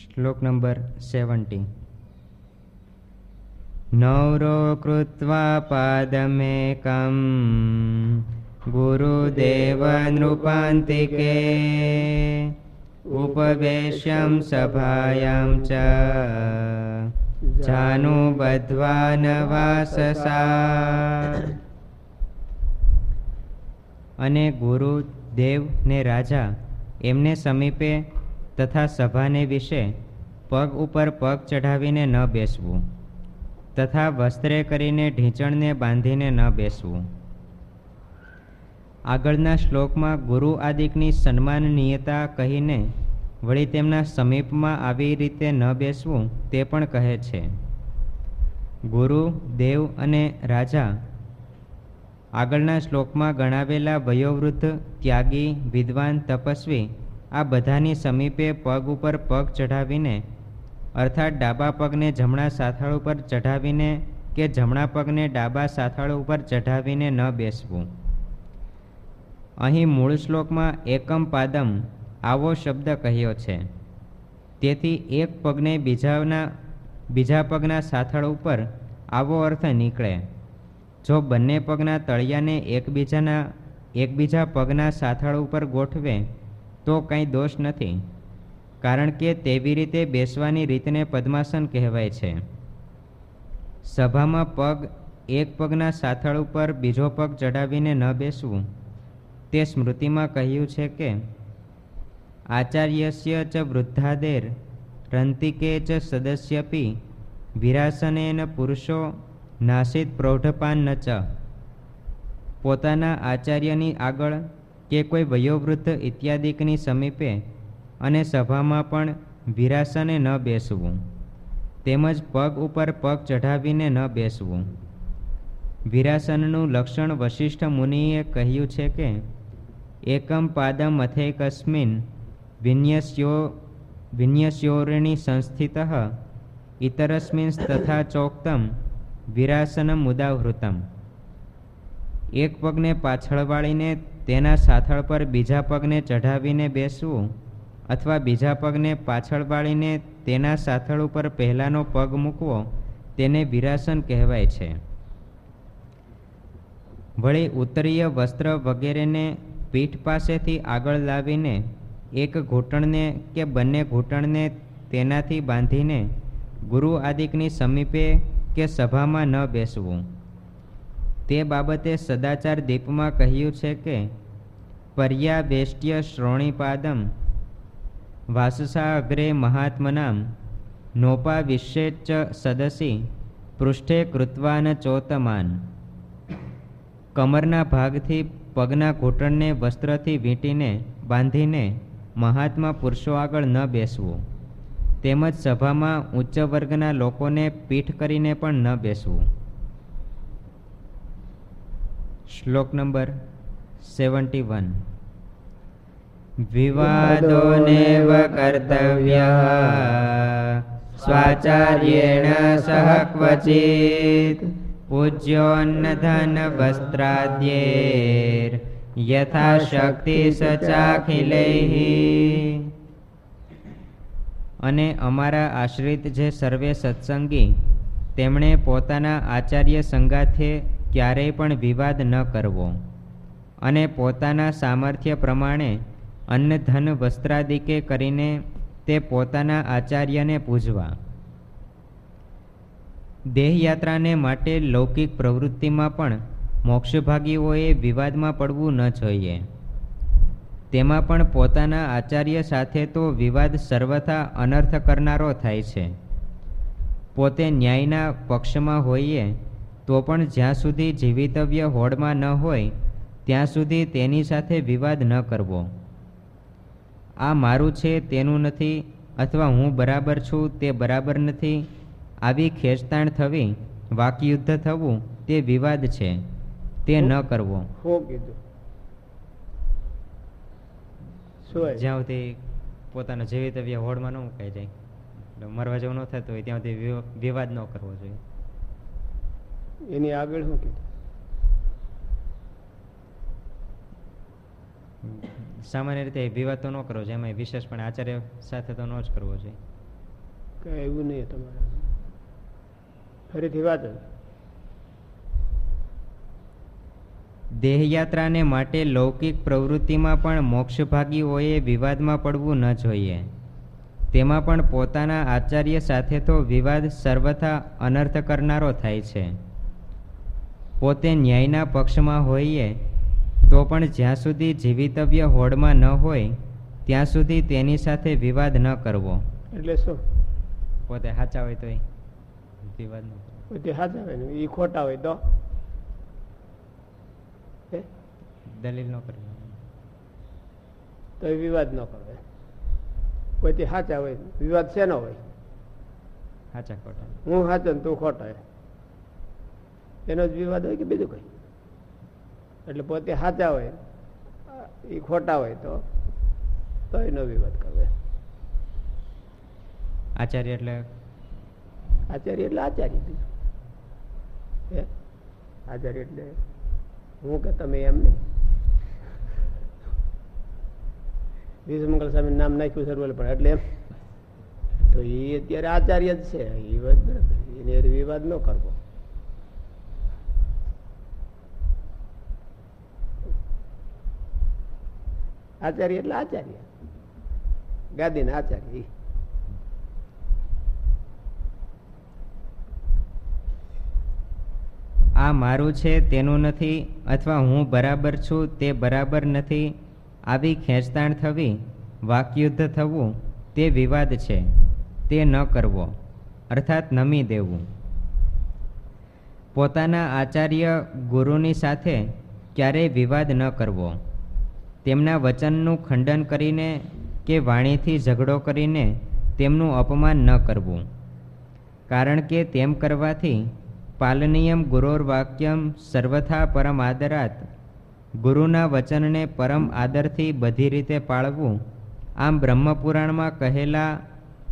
શ્લોક number seventy નવરો કૃત્વા પાદમેકમ ગુરુદેવ નૃપાંતિકે ઉપવેશ્યમ સભાયામ ચ જાનુ બદ્ધવા નવાસસા અને ગુરુદેવ ને રાજા એમને સમીપે તથા સભાને વિશે પગ ઉપર પગ ચઢાવીને ન બેસવું, તથા વસ્ત્રે કરીને ઢીંચણને બાંધીને ન બેસવું. આગળના શ્લોકમાં ગુરુ આદિકની સન્માનનીયતા કહીને વળી તેમના સમીપમાં આવી રીતે ન બેસવું તે પણ કહે છે. ગુરુ, દેવ અને રાજા આગળના શ્લોકમાં ગણાવેલા વયોવૃદ્ધ, ત્યાગી, વિદ્વાન, તપસ્વી આ બધાની સમીપે પગ ઉપર પગ ચઢાવીને, અર્થાત ડાબા પગને જમણા સાથળ ઉપર ચઢાવીને કે જમણા પગને ડાબા સાથળ ઉપર ચઢાવીને ન બેસવું. અહીં મૂળ શ્લોકમાં એકમ પાદમ આવો શબ્દ કહ્યો છે. તેથી એક પગને બીજાના બીજા પગના સાથળ ઉપર આવો અર્થ નીકળે. જો બંને પગના તળિયાને એકબીજાના, એકબીજા પગના સાથળ ઉપર ગોઠવે તો કંઈ દોષ નથી. કારણ કે તેવી રીતે બેસવાની રીતને પદ્માસન કહેવાય છે. સભામાં પગ, એક પગના સાથળ ઉપર બીજો પગ ચડાવીને ન બેસવું. તે સ્મૃતિમાં કહ્યું છે કે, આચાર્યસ્ય ચ વૃદ્ધાદેર, રંતિકે ચ સદસ્યપી, વિરાસનેન પુરુષો નાસિત પ્રૌઢપાન ન ચ. પોતાના આચાર્યની આગળ કે કોઈ વયોવૃદ્ધ ઇત્યાદિકની સમીપે અને સભામાં પણ વિરાસને ન બેસવું. તેમજ પગ ઉપર પગ ચઢાવીને ન બેસવું. વિરાસનનું લક્ષણ વશિષ્ઠ મુનિએ કહ્યું છે કે, એકમ પાદમ અથૈકસ્મિન વિન્યસ્યો વિન્યસ્યોરણી સંસ્થિત ઇતરસ્મિન તથા ચોક્તમ વિરાસનમ મુદાવૃતમ. એક પગને પાછળ વાળીને તેના સાથળ પર બીજા પગને ચઢાવીને બેસવું અથવા બીજા પગને પાછળ વાળીને તેના સાથળ ઉપર પહેલાંનો પગ મૂકવો, તેને વિરાસન કહેવાય છે. વળી ઉત્તરીય વસ્ત્ર વગેરેને પીઠ પાસેથી આગળ લાવીને એક ઘૂંટણને કે બંને ઘૂંટણને તેનાથી બાંધીને ગુરુ આદિકની સમીપે કે સભામાં ન બેસવું. તે બાબતે સદાચાર દીપમાં કહ્યું છે કે, પર્યાવેષ્ટ્ય શ્રોણીપાદમ વાસસા અગ્રે મહાત્મનામ નોપા વિશ્વેચ સદસી પૃષ્ઠે કૃત્વાન ચોતમાન. કમરના ભાગથી પગના ઘૂંટણને વસ્ત્રથી વીંટીને બાંધીને મહાત્મા પુરુષો આગળ ન બેસવું. તેમજ સભામાં ઉચ્ચ વર્ગના લોકોને પીઠ કરીને પણ ન બેસવું. શ્લોક નંબર સેવન્ટી વન. વિવાદોનેવ કર્તવ્ય સ્વાચાર્યેણ સહ ક્વચિત. પૂજ્યોન્નધન વસ્ત્રાદ્યેર યથાશક્તિ સચાખિલૈઃ અને અમારા આશ્રિત જે સર્વે સત્સંગી તેમણે પોતાના આચાર્ય સંગાથે ક્યારેય પણ વિવાદ ન કરવો. અને પોતાના સામર્થ્ય પ્રમાણે અન્ન, ધન, વસ્ત્રાદિકે કરીને તે પોતાના આચાર્યને પૂજવા. દેહયાત્રાને માટે લૌકિક પ્રવૃત્તિમાં પણ મોક્ષભાગીઓએ વિવાદમાં પડવું ન જોઈએ. તેમાં પણ પોતાના આચાર્ય સાથે તો વિવાદ સર્વથા અનર્થ કરનારો થાય છે. પોતે ન્યાયના પક્ષમાં હોઈએ તો પણ જ્યાં સુધી જીવિતવ્ય હોડમાં ન હોય ત્યાં સુધી તેની સાથે વિવાદ ન કરવો. આ મારું છે તેનું નથી અથવા હું બરાબર છું તે બરાબર નથી. આવી ખેંચતાણ થવી વાકયુદ્ધ થવું તે વિવાદ છે. તે ન કરવો. શું જ્યાં સુધી પોતાના જીવિતવ્ય હોડમાં ન મુકાઈ જાય. મરવા જેવું ન થતું હોય ત્યાં સુધી વિવાદ ન કરવો જોઈએ. એની આગળ શું કીધું સામાન્ય રીતે વિવાદ તો ન કરવો જોઈએ એમાં વિશેષ પણ આચાર્ય સાથે તો ન જ કરવો જોઈએ. કઈ એવું નહીં તમારે. ફરીથી વાત દેહયાત્રાને માટે લૌકિક પ્રવૃત્તિમાં પણ મોક્ષભાગીઓએ વિવાદમાં પડવું ન જોઈએ. તેમાં પણ પોતાના આચાર્ય સાથે તો વિવાદ સર્વથા અનર્થ કરનારો થાય છે. પોતે ન્યાયના પક્ષમાં હોઈએ તો પણ જ્યાં સુધી જીવિતવ્ય હોડમાં ન હોય ત્યાં સુધી તેની સાથે વિવાદ ન કરવો. એટલે શું? પોતે સાચા હોય તો વિવાદ ન પોતે સાચા હોય એ ખોટા હોય તો? દલીલ ન કરવી. તો વિવાદ ન કરવો. કોઈથી સાચા હોય. વિવાદ શેનો હોય? સાચા ખોટા. હું સાચો ને તું ખોટો. એનો જ વિવાદ હોય કે બીજું કઈ? એટલે પોતે સાચા હોય એ ખોટા હોય તો તો એનો વિવાદ કરવે આચાર્ય એટલે? આચાર્ય એટલે આચાર્ય બીજું. આચાર્ય એટલે હું કે તમે એમ નહીં. વિષ્ણુમંગલ સ્વામી નામ નાખ્યું સર્વલ પણ એટલે એમ. તો એ અત્યારે આચાર્ય જ છે એ વાત બરાબર એની વિવાદ ન કરવો. આચાર્ય એટલે આચાર્ય. ગાદીના આચાર્ય આ મારું છે, તેનું નથી, અથવા હું બરાબર છું, તે બરાબર નથી. આવી ખેંચતાણ થવી, વાકયુદ્ધ થવું, તે વિવાદ છે. તે ન કરવો, અર્થાત નમી દેવું. પોતાના આચાર્ય ગુરુની સાથે ક્યારેય વિવાદ ન કરવો. તેમના વચનનું ખંડન કરીને કે વાણીથી ઝઘડો કરીને તેમનું અપમાન ન કરવું. કારણ કે તેમ કરવાથી પાલનીયમ ગુરોર્વાક્યમ સર્વથા પરમ આદરાત. ગુરુના વચનને પરમ આદરથી બધી રીતે પાળવું. આમ બ્રહ્મપુરાણમાં કહેલા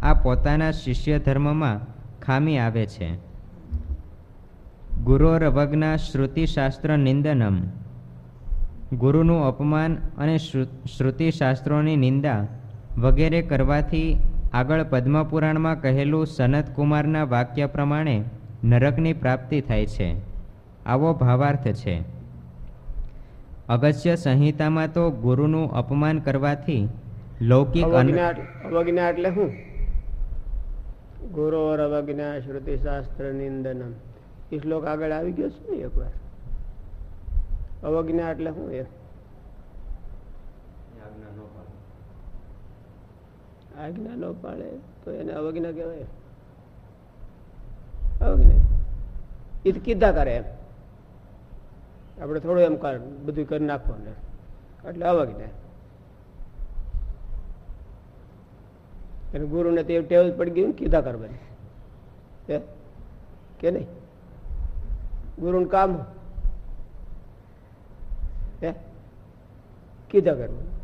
આ પોતાના શિષ્ય ધર્મમાં ખામી આવે છે. ગુરોરવજ્ઞા શ્રુતિશાસ્ત્ર નિંદનમ. ગુરુનું અપમાન અને શ્રુ- શ્રુતિશાસ્ત્રોની નિંદા વગેરે કરવાથી આગળ પદ્મપુરાણમાં કહેલું સનતકુમારના વાક્ય પ્રમાણે નરકની પ્રાપ્તિ થાય છે. આવો ભાવાર્થ છે. અગસ્ત્ય સંહિતામાં તો ગુરુનું અપમાન કરવાથી લૌકિક અવજ્ઞા એટલે શું ગુરોર અવજ્ઞા શ્રુતિશાસ્ત્ર, નિંદનમ. એ શ્લોક આગળ આવી ગયો છે ને એકવાર? અવજ્ઞા એટલે શું એ? આજ્ઞા ન પાડે. તો એને અવજ્ઞા કહેવાય. અવજ્ઞા. એ કીધા કરે એમ. આપણે થોડું એમ કર બધું કરી નાખવાનું. એટલે અવજ્ઞા. અને ગુરુને તે ટેવ જ પડી ગયું કીધા કરવાની કે નહીં? ગુરુનું કામ હે કીધા કરવું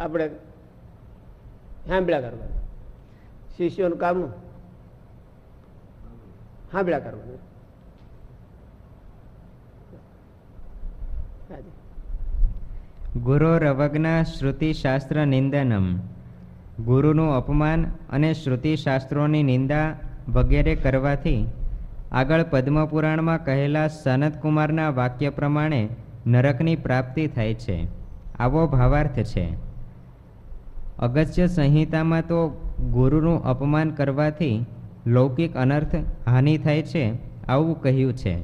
આપણે સાંભળ્યા કરવાનું. શિષ્યોનું કામ સાંભળ્યા કરવાનું. ગુરોરવજ્ઞા શ્રુતિશાસ્ત્ર નિંદનમ. ગુરુનું અપમાન અને શ્રુતિશાસ્ત્રોની નિંદા વગેરે કરવાથી આગળ પદ્મપુરાણમાં કહેલા સનતકુમારના વાક્ય પ્રમાણે નરકની પ્રાપ્તિ થાય છે. આવો ભાવાર્થ છે. અગત્ય સંહિતામાં તો ગુરુનું અપમાન કરવાથી લૌકિક અનર્થ હાનિ થાય છે આવું કહ્યું છે.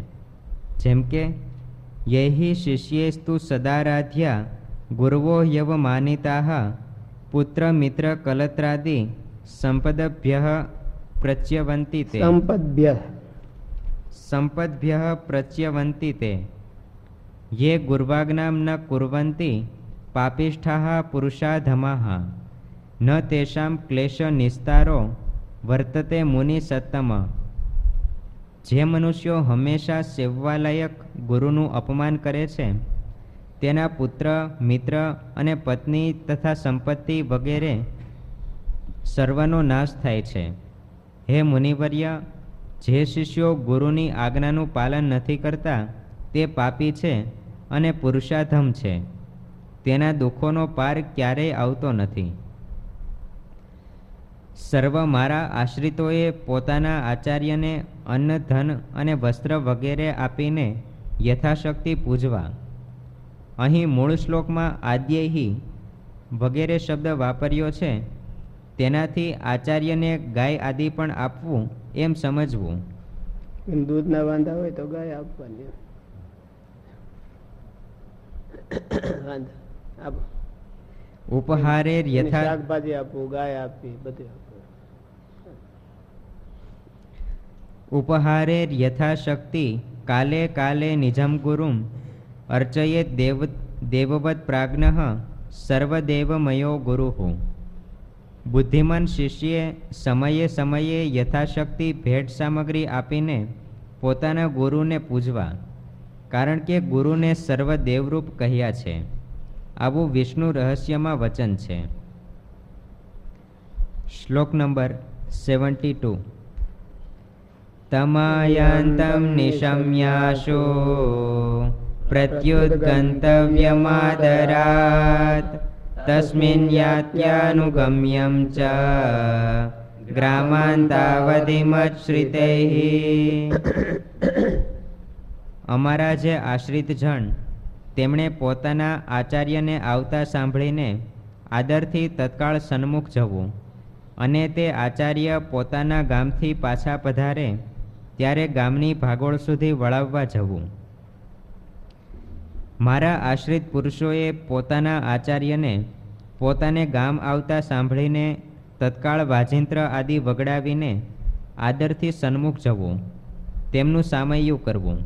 જેમ કે, યહી શિષ્યેસ્તુ સદારાધ્યા ગુરવો યવ માનિતા પુત્ર મિત્ર કલત્રાદિ સંપદભ્ય પ્રચ્યવંતી તે સંપદ્ભ્ય. સંપદભ્ય પ્રચ્યવંતી તે. યે ગુર્વાજ્ઞામ ન કુર્વંતી, પાપિષ્ઠા પુરુષાધમા. ન તેષાં ક્લેશ નિસ્તારો, વર્તતે મુનિ સત્તમ. જે મનુષ્યો હંમેશા સેવવાલાયક ગુરુનું અપમાન કરે છે, તેના પુત્ર, મિત્ર અને પત્ની તથા સંપત્તિ વગેરે સર્વનો નાશ થાય છે. હે મુનિવર્ય જે શિષ્યો ગુરુની આજ્ઞાનું પાલન નથી કરતા, તે પાપી છે અને પુરુષાધમ છે. તેના દુઃખોનો પાર ક્યારેય આવતો નથી. સર્વ મારા આશ્રિતોએ પોતાના આચાર્યને અન્ન, ધન અને વસ્ત્ર વગેરે આપીને યથાશક્તિ પૂજવા. અહીં મૂળ શ્લોકમાં આદ્યહી વગેરે શબ્દ વાપર્યો છે. તેનાથી આચાર્યને ગાય આદિ પણ આપવું એમ સમજવું. દૂધના વાંધા હોય તો ગાય આપવાની વાંધા. આપો. ઉપહારે યથા શાકભાજી આપવું ગાય આપવી બધું ઉપહારે યથાશક્તિ કાલે કાલે નિજમ ગુરુમ અર્ચયે દેવ દેવવત પ્રાજ્ઞ સર્વદેવમયો ગુરુ. બુદ્ધિમાન શિષ્યે સમયે સમયે યથાશક્તિ ભેટ સામગ્રી આપીને પોતાના ગુરુને પૂજવા, કારણ કે ગુરુને સર્વ દેવરૂપ કહ્યા છે. આવું વિષ્ણુ રહસ્યમાં વચન છે. શ્લોક નંબર સેવન્ટી ટુ. તમાયંતમ નિશમ્યાશો પ્રત્યુદગંતવ્યમાદરાત. તસ્મિन् યાત્યાનુગમ્યं ચ ગ્રામાંતાવધિમચ્શ્રિતૈः અમારા જે આશ્રિત જણ, તેમણે પોતાના આચાર્યને આવતા સાંભળીને આદરથી તત્કાળ સન્મુખ જવું અને તે આચાર્ય પોતાના ગામથી પાછા પધારે ત્યારે ગામની ભાગોળ સુધી વળાવવા જવું. મારા આશ્રિત પુરુષોએ પોતાના આચાર્યને પોતાને ગામ આવતા સાંભળીને તત્કાળ વાજિંત્ર આદિ વગડાવીને આદરથી સન્મુખ જવું, તેમનું સામયું કરવું.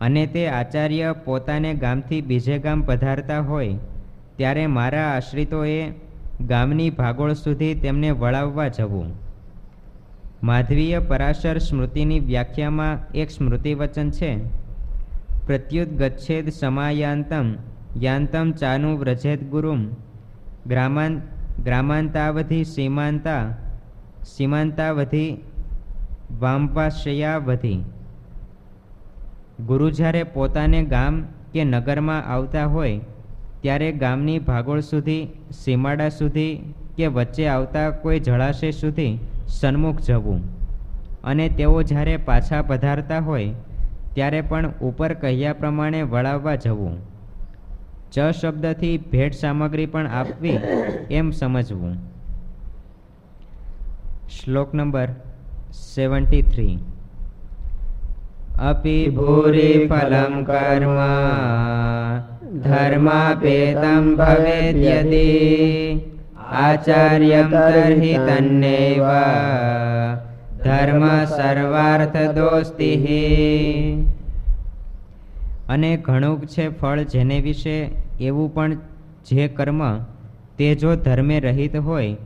અને તે આચાર્ય પોતાને ગામથી બીજે ગામ પધારતા હોય, ત્યારે મારા આશ્રિતોએ ગામની ભાગોળ સુધી તેમને વળાવવા જવું. માધવીય પરાશર સ્મૃતિની વ્યાખ્યામાં એક સ્મૃતિ વચન છે પ્રત્યુત ગચ્છેદ સમાયાંતમ યાંતમ ચાનુ વ્રજેત ગુરુમ ગ્રામાંત, ગ્રામાંતાવધિ સીમાંતા, સીમાંતાવધિ વાંપાશયાવધિ ગુરુ જ્યારે પોતાને ગામ કે નગરમાં આવતા હોય, ત્યારે ગામની ભાગોળ સુધી, સીમાડા સુધી કે વચ્ચે આવતા કોઈ જળાશય સુધી સન્મુખ જવું. અને તેઓ જ્યારે પાછા પધારતા હોય, ત્યારે પણ ઉપર કહ્યા પ્રમાણે વળાવવા જવું. ચ શબ્દથી ભેટ સામગ્રી પણ આપવી એમ સમજવું. શ્લોક નંબર સેવન્ટી થ્રી. અપિ ભૂરી ફલમ કર્મ, ધર્માપેતમ ભવેદ આચાર્યમ તર્હિ તન્નેવ, ધર્મ સર્વાર્થ દોસ્તિ. અને ઘણું છે ફળ જેને વિશે એવું પણ જે કર્મ તે જો ધર્મે રહિત હોય,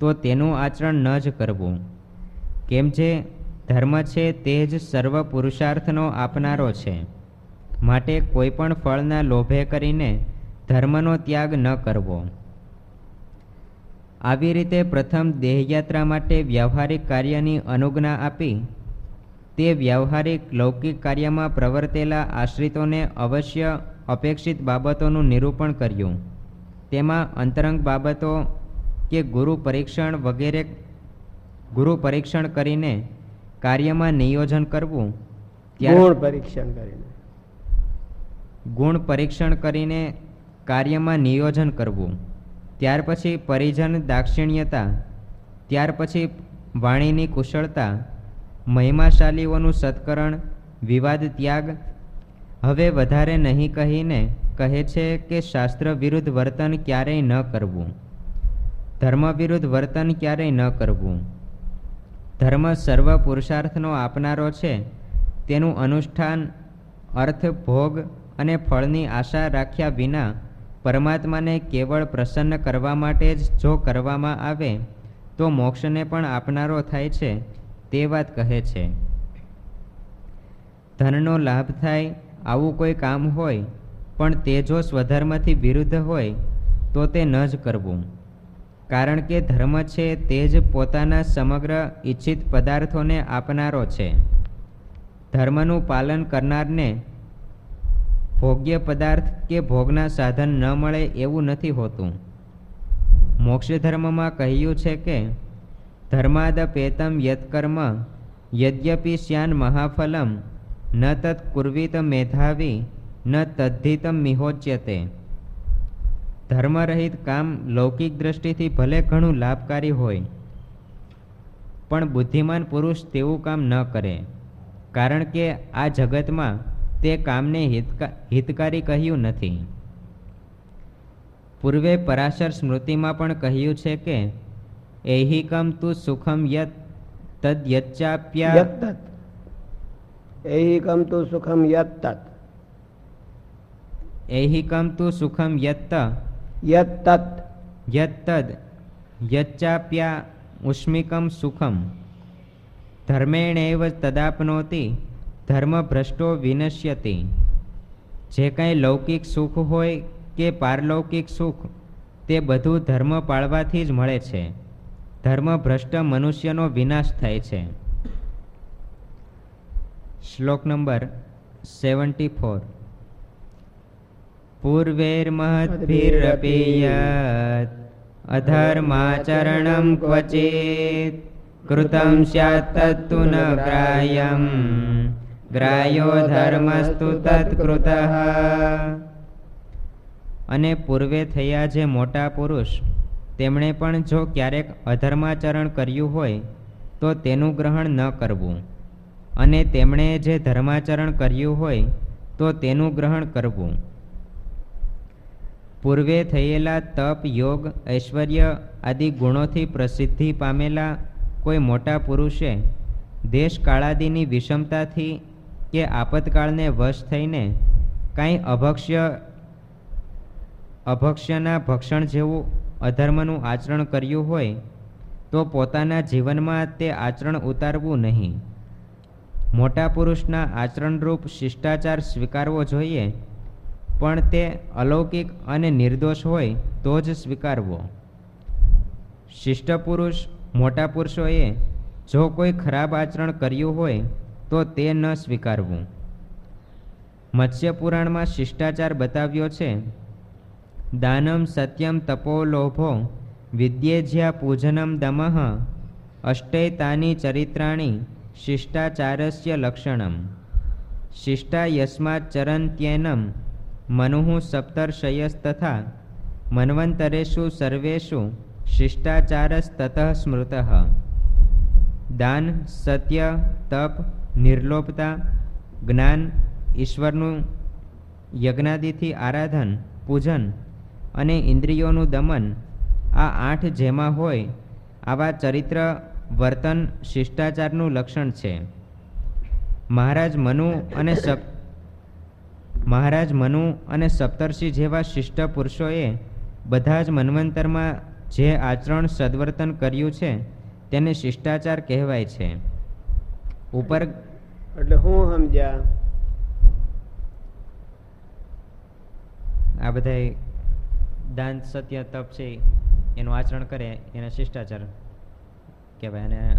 તો તેનું આચરણ ન જ કરવું. કેમ જે ધર્મ છે તે જ સર્વ પુરુષાર્થનો આપનારો છે. માટે કોઈ પણ ફળના લોભે કરીને ધર્મનો ત્યાગ ન કરવો. આવી રીતે પ્રથમ દેહયાત્રા માટે વ્યવહારિક કાર્યની અનુજ્ઞા આપી તે વ્યવહારિક લૌકિક કાર્યમાં પ્રવર્તેલા આશ્રિતોને અવશ્ય અપેક્ષિત બાબતોનું નિરૂપણ કર્યું. તેમાં અંતરંગ બાબતો કે ગુરુ પરીક્ષણ વગેરે ગુરુ પરીક્ષણ કરીને કાર્યમાં નિયોજન કરવું ગુણ પરીક્ષણ કરીને. ગુણ પરીક્ષણ કરીને કાર્યમાં નિયોજન કરવું ત્યાર પછી પરિજન દાક્ષિણ્યતા ત્યાર પછી વાણીની કુશળતા મહિમાશાલીઓનું સત્કરણ, વિવાદ ત્યાગ, હવે વધારે નહીં કહીને કહે છે કે શાસ્ત્ર વિરુદ્ધ વર્તન ક્યારેય ન કરવું. ધર્મ વિરુદ્ધ વર્તન ક્યારેય ન કરવું. ધર્મ સર્વ પુરુષાર્થનો આપનારો છે. તેનું અનુષ્ઠાન, અર્થ, ભોગ અને ફળની આશા રાખ્યા વિના પરમાત્માને કેવળ પ્રસન્ન કરવા માટે જ જો કરવામાં આવે, તો મોક્ષને પણ આપનારો થાય છે. તે વાત કહે છે, ધનનો લાભ થાય આવું કોઈ કામ હોય, પણ તે જો સ્વધર્મથી વિરુદ્ધ હોય, તો તે ન જ કરવું. કારણ કે ધર્મ છે તે જ પોતાના સમગ્ર ઈચ્છિત પદાર્થોને આપનારો છે. ધર્મનું પાલન કરનારને ભોગ્ય પદાર્થ કે ભોગના સાધન ન મળે એવું નથી હોતું. મોક્ષ ધર્મમાં કહ્યું છે કે ધર્માદપેતમ યત્કર્મ યદ્યપિ શ્યાન મહાફલમ ન તત્ કુર્વિત મેધાવી ન તદ્ધિતમ મિહોચ્યતે ધર્મરહિત કામ લૌકિક દ્રષ્ટિથી ભલે ઘણું લાભકારી હોય, પણ બુદ્ધિમાન પુરુષ તેવું કામ ન કરે, કારણ કે આ જગતમાં તે કામને હિતકા, હિતકારી કહ્યું નથી. પૂર્વે પરાશર સ્મૃતિમાં પણ કહ્યું છે કે એહિકમ તુ સુખમ યત તદ્યચ્ચાપ્યા યત્તત એહિકમ તુ સુખમ યત્તત એહિકમ તુ સુખમ યત્ત યત્તત યત્તદ યચ્ચાપ્યા ઉષ્મિકમ સુખમ ધર્મેણેવ તદાપનોતિ ધર્મભ્રષ્ટો વિનશ્યતિ જે કાંઈ લૌકિક સુખ હોય કે પારલૌકિક સુખ તે બધું ધર્મ પાળવાથી જ મળે છે ધર્મભ્રષ્ટ મનુષ્યનો વિનાશ થાય છે. શ્લોક નંબર સેવન્ટી ફોર. પૂર્વેર્મહદ્ભિરપી અધર્માચરણ અધર્માચરણમ ક્વચિત કૃતમ સ્યાત તત્તુ ન ગ્રાહ્યમ ગ્રાયો ધર્મસ્તુ તત્કૃત અને પૂર્વે થયા જે મોટા પુરુષ તેમણે પણ જો ક્યારેક અધર્માચરણ કર્યું હોય, તો તેનું ગ્રહણ ન કરવું. અને તેમણે જે ધર્માચરણ કર્યું હોય, તો તેનું ગ્રહણ કરવું. પૂર્વે થયેલા તપ, યોગ, ઐશ્વર્ય આદિ ગુણોથી પ્રસિદ્ધિ પામેલા કોઈ મોટા પુરુષે દેશ કાળાદીની વિષમતાથી કે આપતકાળને વશ થઈને કાંઈ અભક્ષ્ય, અભક્ષ્યના ભક્ષણ જેવું અધર્મનું આચરણ કર્યું હોય, તો પોતાના જીવનમાં તે આચરણ ઉતારવું નહીં. મોટા પુરુષના આચરણરૂપ શિષ્ટાચાર સ્વીકારવો જોઈએ, પણ તે અલૌકિક અને નિર્દોષ હોય તો જ સ્વીકારવો. શિષ્ટ પુરુષ મોટા પુરુષોએ જો કોઈ ખરાબ આચરણ કર્યું હોય, તો તે ન સ્વીકારવું. મત્સ્ય પુરાણમાં શિષ્ટાચાર બતાવ્યો છે દાનમ સત્યમ તપો લોભો વિદ્યેજ્યા પૂજનમ દમઃ અષ્ટૈતાની ચરિત્રાણી શિષ્ટાચારસ્ય લક્ષણમ. શિષ્ટા યસ્માત ચરંત્યેનમ મનુઃ સપ્તર્ષયસ્તથા મન્વંતરેષુ સર્વેષુ શિષ્ટાચારસ્તતઃ સ્મૃત. દાન, સત્ય, તપ નિર્લોપતા જ્ઞાન, ઈશ્વરનું યજ્ઞાદિથી આરાધન, પૂજન અને ઇન્દ્રિયોનું દમન આ આઠ જેમાં હોય આવા ચરિત્ર વર્તન શિષ્ટાચારનું લક્ષણ છે. મહારાજ મનુ અને સપ મહારાજ મનુ અને સપ્તર્ષિ જેવા શિષ્ટ પુરુષોએ બધા જ મન્વંતરમાં જે આચરણ સદવર્તન કર્યું છે તેને શિષ્ટાચાર કહેવાય છે. ઉપર એટલે હું સમજ્યા? આ બધા દાન, સત્ય, તપ છે, એનું આચરણ કરે, એને શિષ્ટાચાર કહેવાય. અને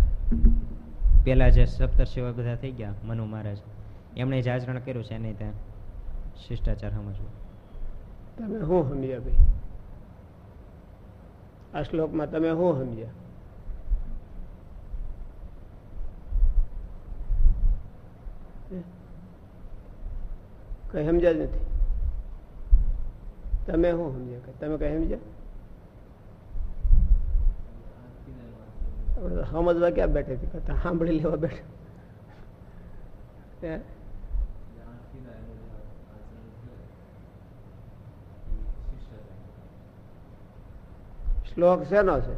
પેલા જે સપ્તર્ષિઓ બધા થઈ ગયા, મનુ મહારાજ, એમણે જે આચરણ કર્યું છે, એને ત્યાં શિષ્ટાચાર સમજવું. તમે શું સમજ્યા ભાઈ. આ શ્લોકમાં તમે શું સમજ્યા કઈ સમજ્યા જ નથી. તમે શું સમજ્યા કે તમે કઈ સમજ્યા? આપણે તો સમજવા ક્યાં બેઠે છે કરતા સાંભળી લેવા બેઠે. હે? શ્લોક શેનો છે?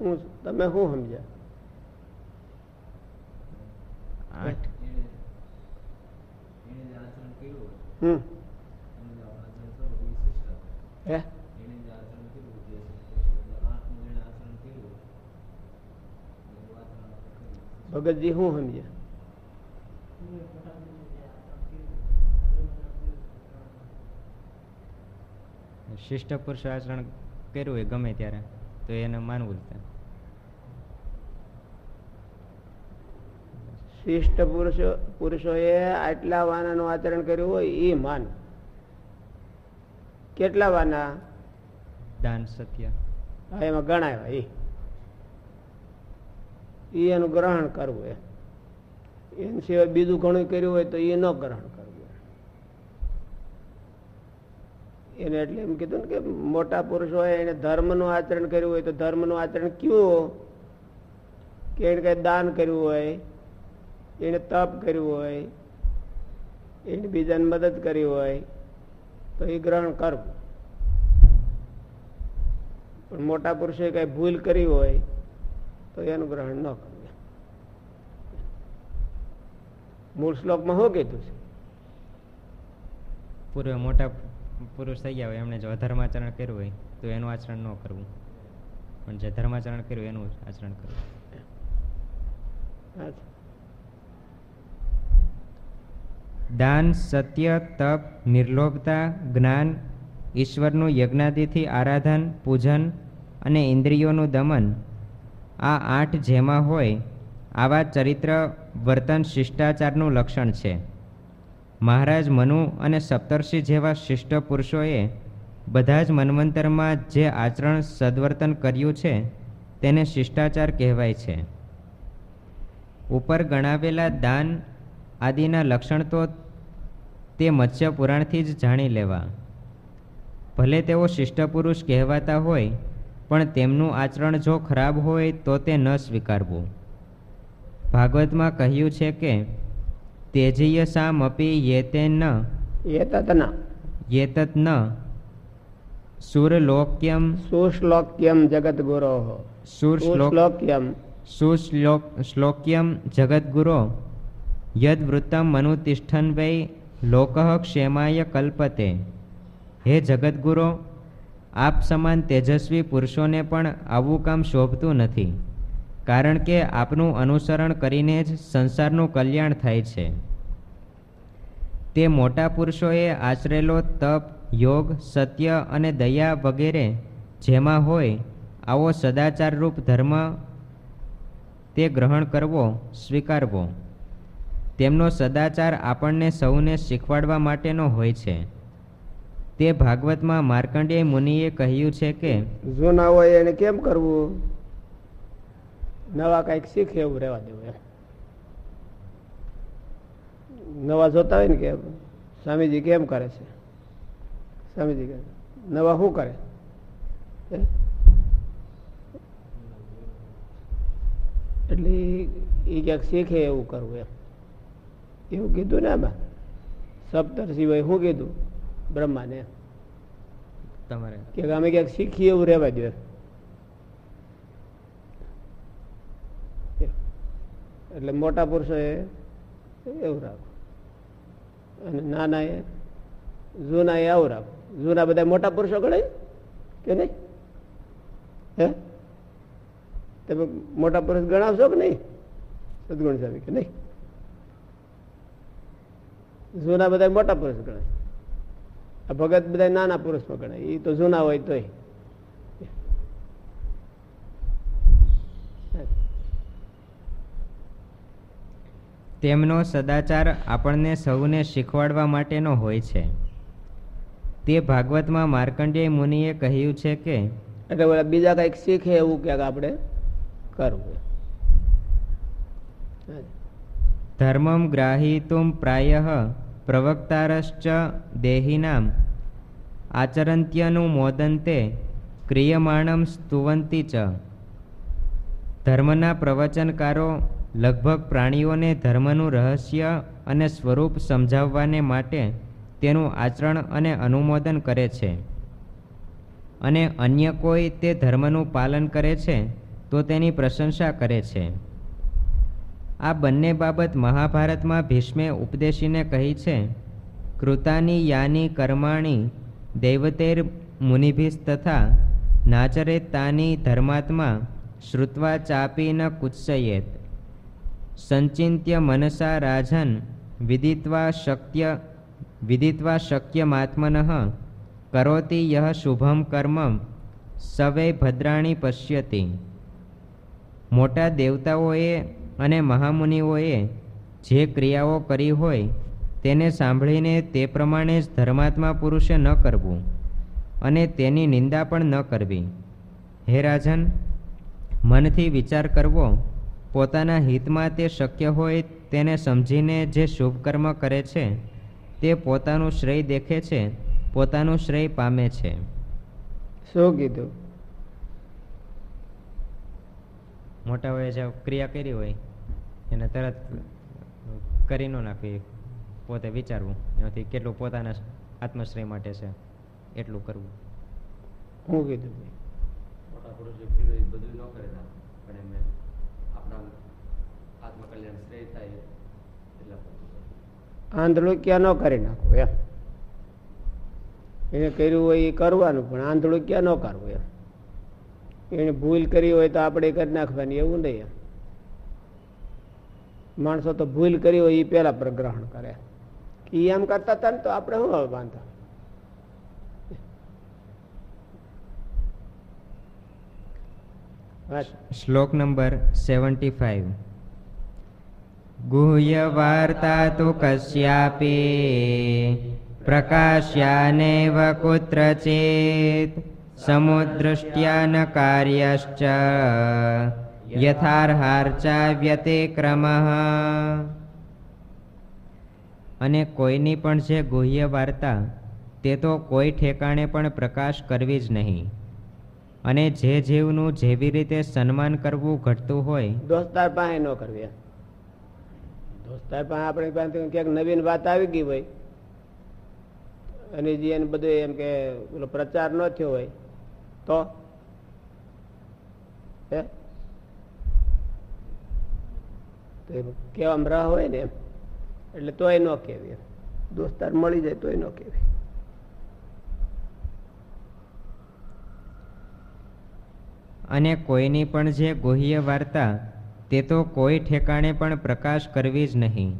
હું તમે શું સમજ્યા? આઠ. હમ. હે? ભગતજી શું સમજ્યા શિષ્ટ પુરુષ આચરણ કર્યું હોય ગમે ત્યારે તો એને માનવું જ. શિષ્ટ પુરુષો પુરુષોએ આટલા વાનાનું આચરણ કર્યું હોય એ માન. કેટલા વાના દાન સત્ય. એમાં ગણાય એ એ એનું ગ્રહણ કરવું એ એના સિવાય બીજું ઘણું કર્યું હોય તો એ ન ગ્રહણ કરવું એને એટલે એમ કીધું ને કે મોટા પુરુષ હોય એને ધર્મનું આચરણ કર્યું હોય તો ધર્મનું આચરણ કયું કે એને કઈ દાન કર્યું હોય એને તપ કર્યું હોય એને બીજાને મદદ કરી હોય તો એ ગ્રહણ કરવું. પણ મોટા પુરુષે કઈ ભૂલ કરી હોય તો એનું ગ્રહણ ન કરવું. મૂળ શ્લોકમાં શું કીધું છે? પૂર્વે મોટા પુરુષ થઈ ગયા હોય એમણે જો અધર્માચરણ કર્યું હોય તો એનું આચરણ ન કરવું. પણ જે ધર્માચરણ કર્યું એનું આચરણ કરવું. દાન, સત્ય, તપ, નિર્લોભતા, જ્ઞાન, ઈશ્વરનું યજ્ઞાદિથી આરાધન, પૂજન અને ઇન્દ્રિયોનું દમન. આ આઠ જેમાં હોય, આવા ચરિત્ર વર્તન શિષ્ટાચારનું લક્ષણ છે. મહારાજ મનુ અને સપ્તર્ષિ જેવા શિષ્ટ પુરુષોએ બધા જ મન્વંતરમાં જે આચરણ સદવર્તન કર્યું છે, તેને શિષ્ટાચાર કહેવાય છે. ઉપર ગણાવેલા દાન આદિના લક્ષણ તો તે મત્સ્ય પુરાણથી જ જાણી લેવા. ભલે તેઓ શિષ્ટ પુરુષ કહેવાતા હોય પણ તેમનું આચરણ જો ખરાબ હોય તો તે ન સ્વીકારવું. ભાગવતમાં કહ્યું છે કે તેજીયસામપી યેતે ન. એતતના યેતત સુરલોક્યમ. સુશ્લોક્યમ જગત ગુરો સુશ્લોક્યમ. સુશ્લોક શ્લોક્યમ જગદ્ગુરો. યદવૃત્તમ મનુતિષ્ઠન વૈ લોક ક્ષેમાય કલ્પતે। હે જગદગુરો, આપ સમાન તેજસ્વી પુરુષોને પણ આવું કામ શોભતું નથી, કારણ કે આપનું અનુસરણ કરીને જ સંસારનું કલ્યાણ થાય છે। તે મોટા પુરુષોએ આચરેલો તપ, યોગ, સત્ય અને દયા વગેરે જેમાં હોય, આવો સદાચારરૂપ ધર્મ તે ગ્રહણ કરવો, સ્વીકારવો। તેમનો સદાચાર આપણને સૌને શીખવાડવા માટેનો હોય છે. તે ભાગવતમાં માર્કંડેય મુનિએ કહ્યું છે કે જૂના હોય એને કેમ કરવું? નવા કંઈક શીખે એવું રહેવા દેવું એમ. નવા જોતા હોય ને કે, સ્વામીજી કેમ કરે છે? સ્વામીજી કહે, નવા શું કરે? એટલે એ ક્યાંક શીખે એવું કરવું એમ. એવું કીધું ને આમાં. સપ્તર સિવાય શું કીધું? બ્રહ્માને. તમારે. કે અમે ક્યાંક શીખીએ એવું રહેવા દો. એટલે મોટા પુરુષો એ એવું રાખો. અને નાના એ જૂના એ આવું રાખો. જૂના બધા મોટા પુરુષો ગણાય કે નહીં? હે? તમે મોટા પુરુષ ગણાવશો કે નહીં? સદગુણ સ્વામી કે નહીં? જૂના બધા મોટા પુરુષ ગણાય. આ ભગત બધા નાના પુરુષમાં ગણાય. એ તો જૂના હોય તોય. તેમનો સદાચાર આપણને સૌને શીખવાડવા માટેનો હોય છે. તે ભાગવતમાં માર્કંડેય મુનિએ કહ્યું છે કે એટલે બીજા કંઈક શીખે એવું ક્યાંક આપણે કરવું. ધર્મમ ગ્રાહીતુમ પ્રાય પ્રવક્તારશ્ચ દેહિનામ આચરંત્યનુમોદંતે ક્રિયમાણમ સ્તુવંતી ચ ધર્મના પ્રવચનકારો લગભગ પ્રાણીઓને ધર્મનું રહસ્ય અને સ્વરૂપ સમજાવવાને માટે તેનું આચરણ અને અનુમોદન કરે છે। અને અન્ય કોઈ તે ધર્મનું પાલન કરે છે, તો તેની પ્રશંસા કરે છે। આ બંને બાબત મહાભારતમાં ભીષ્મે ઉપદેશીને કહી છે. કૃતાની યાની કર્માણી દૈવતેર મુનિભિસ તથા નાચરે તાની ધર્માત્મા શ્રુત્વા ચાપી ન કુત્સયેત. સંચિંત્ય મનસા રાજન વિદિત્વા શક્ય, વિદિત્વા શક્યમાત્મન કરોતિ યહ શુભમ કર્મ સવે ભદ્રાણી પશ્યતી. મોટા દેવતાઓએ અને મહામુનિઓએ જે ક્રિયાઓ કરી હોય તેને સાંભળીને તે પ્રમાણે જ ધર્માત્મા પુરુષે ન કરવું અને તેની નિંદા પણ ન કરવી. હે રાજન મનથી વિચાર કરવો પોતાના હિતમાં તે શક્ય હોય તેને સમજીને જે શુભ કર્મ કરે છે તે પોતાનું શ્રેય દેખે છે પોતાનું શ્રેય પામે છે. શું કીધું? મોટા હોય જે ક્રિયા કરી હોય એને તરત કરી ન નાખવી પોતે વિચારવું. એનાથી કેટલું પોતાના આત્મશ્રેય માટે છે એટલું કરવું. શું કીધું મોટા પુરુષો બધું ન કરે પણ એમને આપણા આત્મકલ્યાણ શ્રેય થાય એટલા પૂરતું આંધળું ક્યાં ન કરી નાખવું એમ. એને કર્યું હોય એ કરવાનું પણ આંધળું ક્યાં ન કરવું એમ. એને ભૂલ કરી હોય તો આપણે કરી નાખવાની એવું નહીં એમ. માણસો તો ભૂલ કરી હોય એ પેલા પ્રગ્રહણ કરે. એ એમ કરતા હતા ને તો આપણે શું હવે બાંધો શ્લોક નંબર સેવન્ટી ફાઈવ. ગુહ્ય વાર્તા તો કશ્યાપી પ્રકાશ્યાનેવ કુત્રચેત સમુદ્રષ્ટ્યા ન કાર્યશ્ચ. યથાર્હાર્ચા વ્યતિક્રમ અને કોઈની પણ જે ગુહ્ય વાર્તા, તે તો કોઈ ઠેકાણે પણ પ્રકાશ કરવી જ નહીં. અને જે જીવનું જેવી રીતે સન્માન કરવું ઘટતું હોય દોસ્તાર પાસે ન કરવી દોસ્તાર પાસે આપણી પાસે ક્યાંક નવીન વાત આવી ગઈ હોય. અને જે એને બધું એમ કે પ્રચાર ન થયો હોય, તો? તો કહેવામાં રહ હોય ને એમ. એટલે તોય ન કહેવી દોસ્તાર મળી જાય તોય ન કહેવી. અને કોઈની પણ જે ગુહ્ય વાર્તા તે તો કોઈ ઠેકાણે પણ પ્રકાશ કરવી જ નહીં.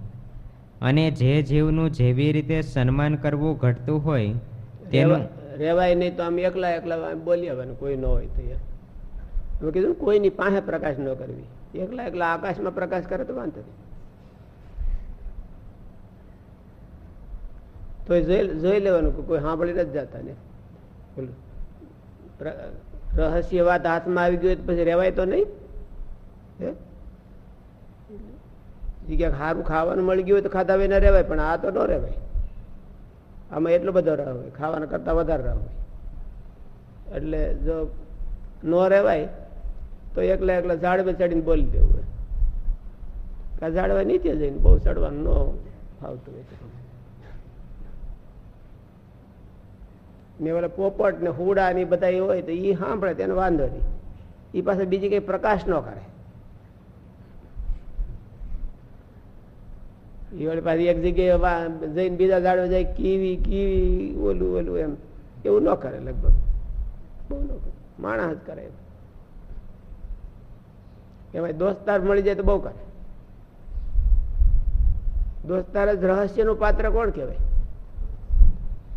અને જે જીવનું જેવી રીતે સન્માન કરવું ઘટતું હોય તેનું રહેવાય રેવાય નહીં તો આમ એકલા એકલા બોલી આવવાનું કોઈ ન હોય તો યાર. મેં કીધું કોઈની પાસે પ્રકાશ ન કરવી. એકલા એકલા આકાશમાં પ્રકાશ કરે તો વાંધો તો જોઈ લેવાનું કે કોઈ સાંભળી નથી જતા ને. બોલો. રહસ્ય વાત હાથમાં આવી ગયું પછી રેવાય તો નહીં? ક્યાંક સારું ખાવાનું મળી ગયું હોય તો ખાધા વિના રહેવાય પણ આ તો ન રહેવાય આમાં એટલો બધો રહે ખાવાના કરતા વધારે રહે એટલે જો ન રહેવાય તો એકલા એકલા ઝાડવે ચડીને બોલી દેવું હોય. ઝાડવા નીચે જઈને બહુ ચડવાનું ન ફાવતું હોય. ને ઓલા પોપટ ને હુડા ને બધા હોય તો એ સાંભળે તેને વાંધો નહીં. એ પાસે બીજી કઈ પ્રકાશ ન કરે. એ વળી પાછી એક જગ્યાએ જઈને બીજા ઝાડવે જાય, કીવી કીવી, ઓલું ઓલું એમ. એવું ન કરે લગભગ. બહુ ન કરે. માણસ જ કરે. એમાં દોસ્તાર મળી જાય તો બહુ કરે. દોસ્તાર જ રહસ્યનું પાત્ર કોણ કહેવાય?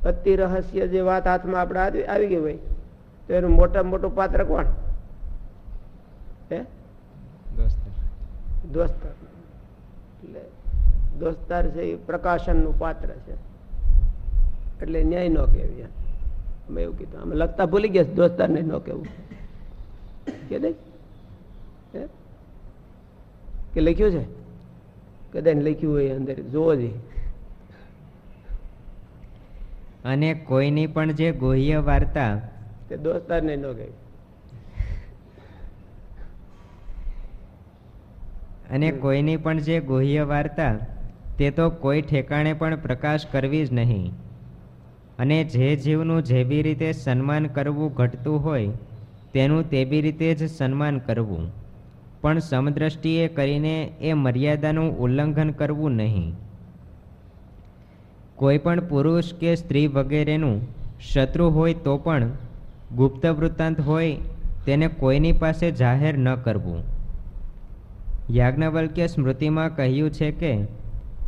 અતિ રહસ્ય જે વાત હાથમાં આપણે આવી ગઈ હોય તો એનું મોટા મોટું પાત્ર કોણ? હે? દોસ્તર. એટલે દોસ્તાર છે એ પ્રકાશનનું પાત્ર છે. એટલે ન્યાય ન કહેવી. અમે એવું કીધું. અમે લખતા ભૂલી ગયા દોસ્તારને ન કહેવું. કે નહીં? કે લખ્યું છે? કદાચ લખ્યું હોય અંદર. જોવો જોઈએ અને કોઈની પણ જે ગોહ્ય વાર્તા તે દોસ્તારને ન કહેવી અને. કોઈની પણ જે ગોહ્ય વાર્તા તે તો કોઈ ઠેકાણે પણ પ્રકાશ કરવી જ નહીં. અને જે જીવનું જેવી રીતે સન્માન કરવું ઘટતું હોય તેનું તેવી રીતે જ સન્માન કરવું. પણ સમદ્રષ્ટિએ કરીને એ મર્યાદાનું ઉલ્લંઘન કરવું નહીં. કોઈ પણ પુરુષ કે સ્ત્રી વગેરેનું શત્રુ હોય તો પણ ગુપ્ત વૃત્તાંત હોય તેને કોઈની પાસે જાહેર ન કરવું. યાજ્ઞવલ્ક્ય સ્મૃતિમાં કહ્યું છે કે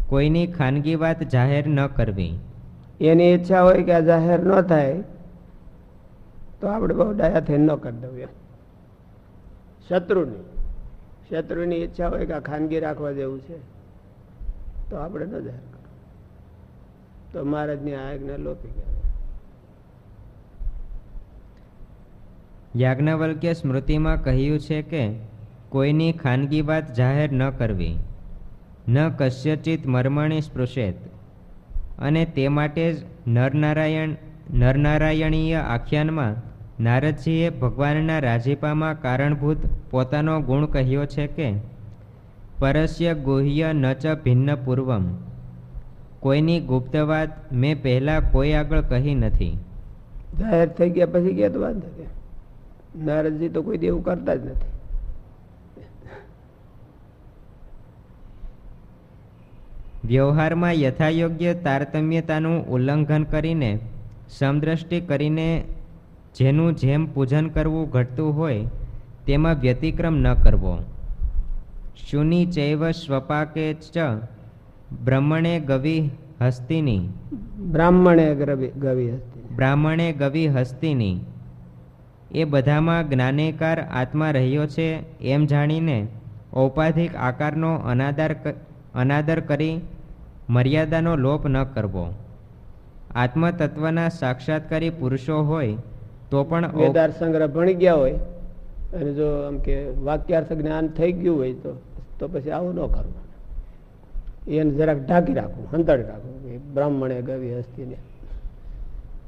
કોઈની ખાનગી વાત જાહેર ન કરવી. એની ઈચ્છા હોય કે જાહેર ન થાય, તો આપણે બહુ ડાયા થઈને ન કરી દઉં શત્રુની. શત્રુની ઈચ્છા હોય કે ખાનગી રાખવા જેવું છે, તો આપણે ન જાહેર તો મહારાજની આજ્ઞા લોપી ગયા. યાજ્ઞાવલ્કે સ્મૃતિમાં કહ્યું છે કે, કોઈની ખાનગી વાત જાહેર ન કરવી, ન કશ્યચિત મર્મણી સ્પૃશેત, અને તે માટે જ નરનારાયણ, નરનારાયણીય આખ્યાનમાં નારદજીએ ભગવાનના રાજીપામાં કારણભૂત પોતાનો ગુણ કહ્યો છે કે પરસ્ય ગુહ્ય ન ચ ભિન્ન પૂર્વમ. કોઈની ગુપ્ત વાત મેં પહેલાં કોઈ આગળ કહી નથી. જાહેર થઈ ગયા પછી ગયા તો વાંધો કે નારદજી તો કોઈ દેવું કરતા જ નથી. વ્યવહારમાં યથાયોગ્ય તારતમ્યતાનું ઉલ્લંઘન કરીને સમદ્રષ્ટિ કરીને જેનું જેમ પૂજન કરવું ઘટતું હોય તેમાં વ્યતિક્રમ ન કરવો. શુનિ ચૈવ સ્વપાકે ચ બ્રહ્મણે ગવિ હસ્તિની. બ્રાહ્મણે ગવી હતી બ્રાહ્મણે ગવિ હસ્તિની. એ બધામાં જ્ઞાનેકાર આત્મા રહ્યો છે એમ જાણીને ઔપાધિક આકારનો અનાદર અનાદર કરી મર્યાદાનો લોપ ન કરવો. આત્મતત્વના સાક્ષાત્કારી પુરુષો હોય તો પણ વેદાર સંગ્રહ ભણી ગયા હોય અને જો આમ કે વાક્યાર્થ જ્ઞાન થઈ ગયું હોય તો તો પછી આવું ન કરવું. એને જરાક ઢાંકી રાખવું હંતાડી રાખવું એ બ્રાહ્મણે ગવી હસ્તીને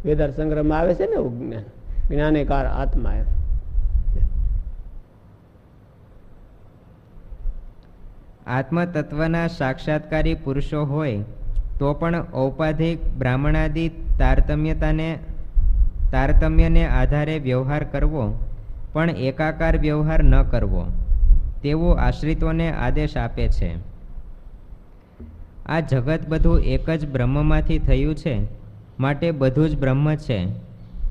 વેદાર સંગ્રહમાં આવે છે ને એવું જ્ઞાન. જ્ઞાનેકાર આત્મા એમ. આત્મતત્વના સાક્ષાત્કારી પુરુષો હોય તો પણ ઔપાધિક બ્રાહ્મણાદિ તારતમ્યતાને તારતમ્યને આધારે વ્યવહાર કરવો, પણ એકાકાર વ્યવહાર ન કરવો, તેવો આશ્રિતોને આદેશ આપે છે. આ જગત બધું એક જ બ્રહ્મમાંથી થયું છે, માટે બધું જ બ્રહ્મ છે.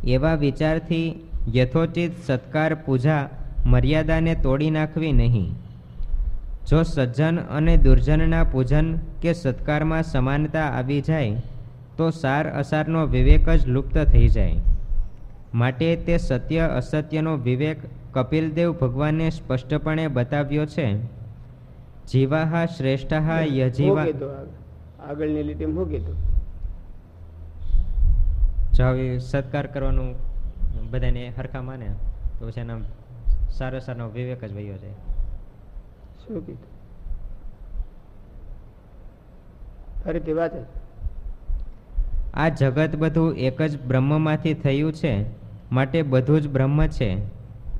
એવા વિચારથી યથોચિત સત્કાર, પૂજા, મર્યાદાને તોડી નાખવી નહીં. જો સજ્જન અને દુર્જનના પૂજન કે સત્કારમાં સમાનતા આવી જાય, તો સાર અસારનો વિવેક જ લુપ્ત થઈ જાય. માટે તે સત્ય અસત્યનો વિવેક કપિલદેવ ભગવાને સ્પષ્ટપણે બતાવ્યો છે. જીવાહા શ્રેષ્ઠા યજીવા આગળની લીટી હું કીધું જાવી સત્કાર કરવાનું બધાને હરખા માને તો પછી એના સારો સારનો વિવેક જ વયો છે શું કીધું ફરીથી વાત આ જગત બધું એક જ બ્રહ્મમાંથી થયું છે. માટે બધું જ બ્રહ્મ છે.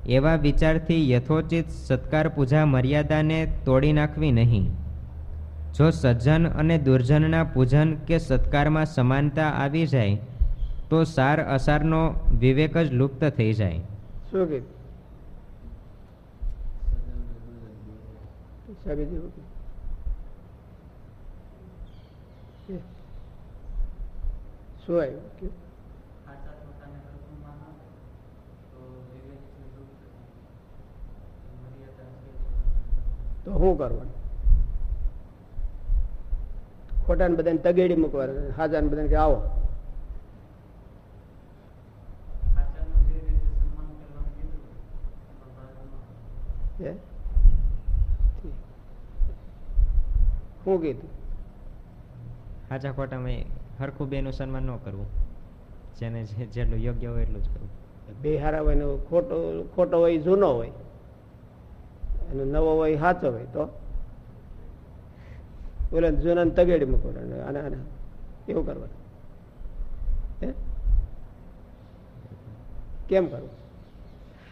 એવા વિચારથી યથોચિત સત્કાર પૂજા મર્યાદાને તોડી નાખવી નહીં. જો સજ્જન અને દુર્જનના પૂજન કે સત્કારમાં સમાનતા આવી જાય, તો સાર અસારનો વિવેક જ લુપ્ત થઈ જાય. શું. શું આવ્યું? તો શું કરવાનું? ખોટા ને બધાને તગેડી મૂકવાનું હાજા ને બધાને કે આવો. હે? શું કીધું? હાચા ખોટામાં હરખું બેનું સન્માન ન કરવું. જેને જે- જેટલું યોગ્ય હોય એટલું જ કરવું. બે હારા હોય ને ખોટો ખોટો હોય જૂનો હોય. અને નવો હોય સાચો હોય તો? બોલે જૂના તગેડી મૂકો અને આને આને એવું કરવાનું. હે? કેમ કરવું?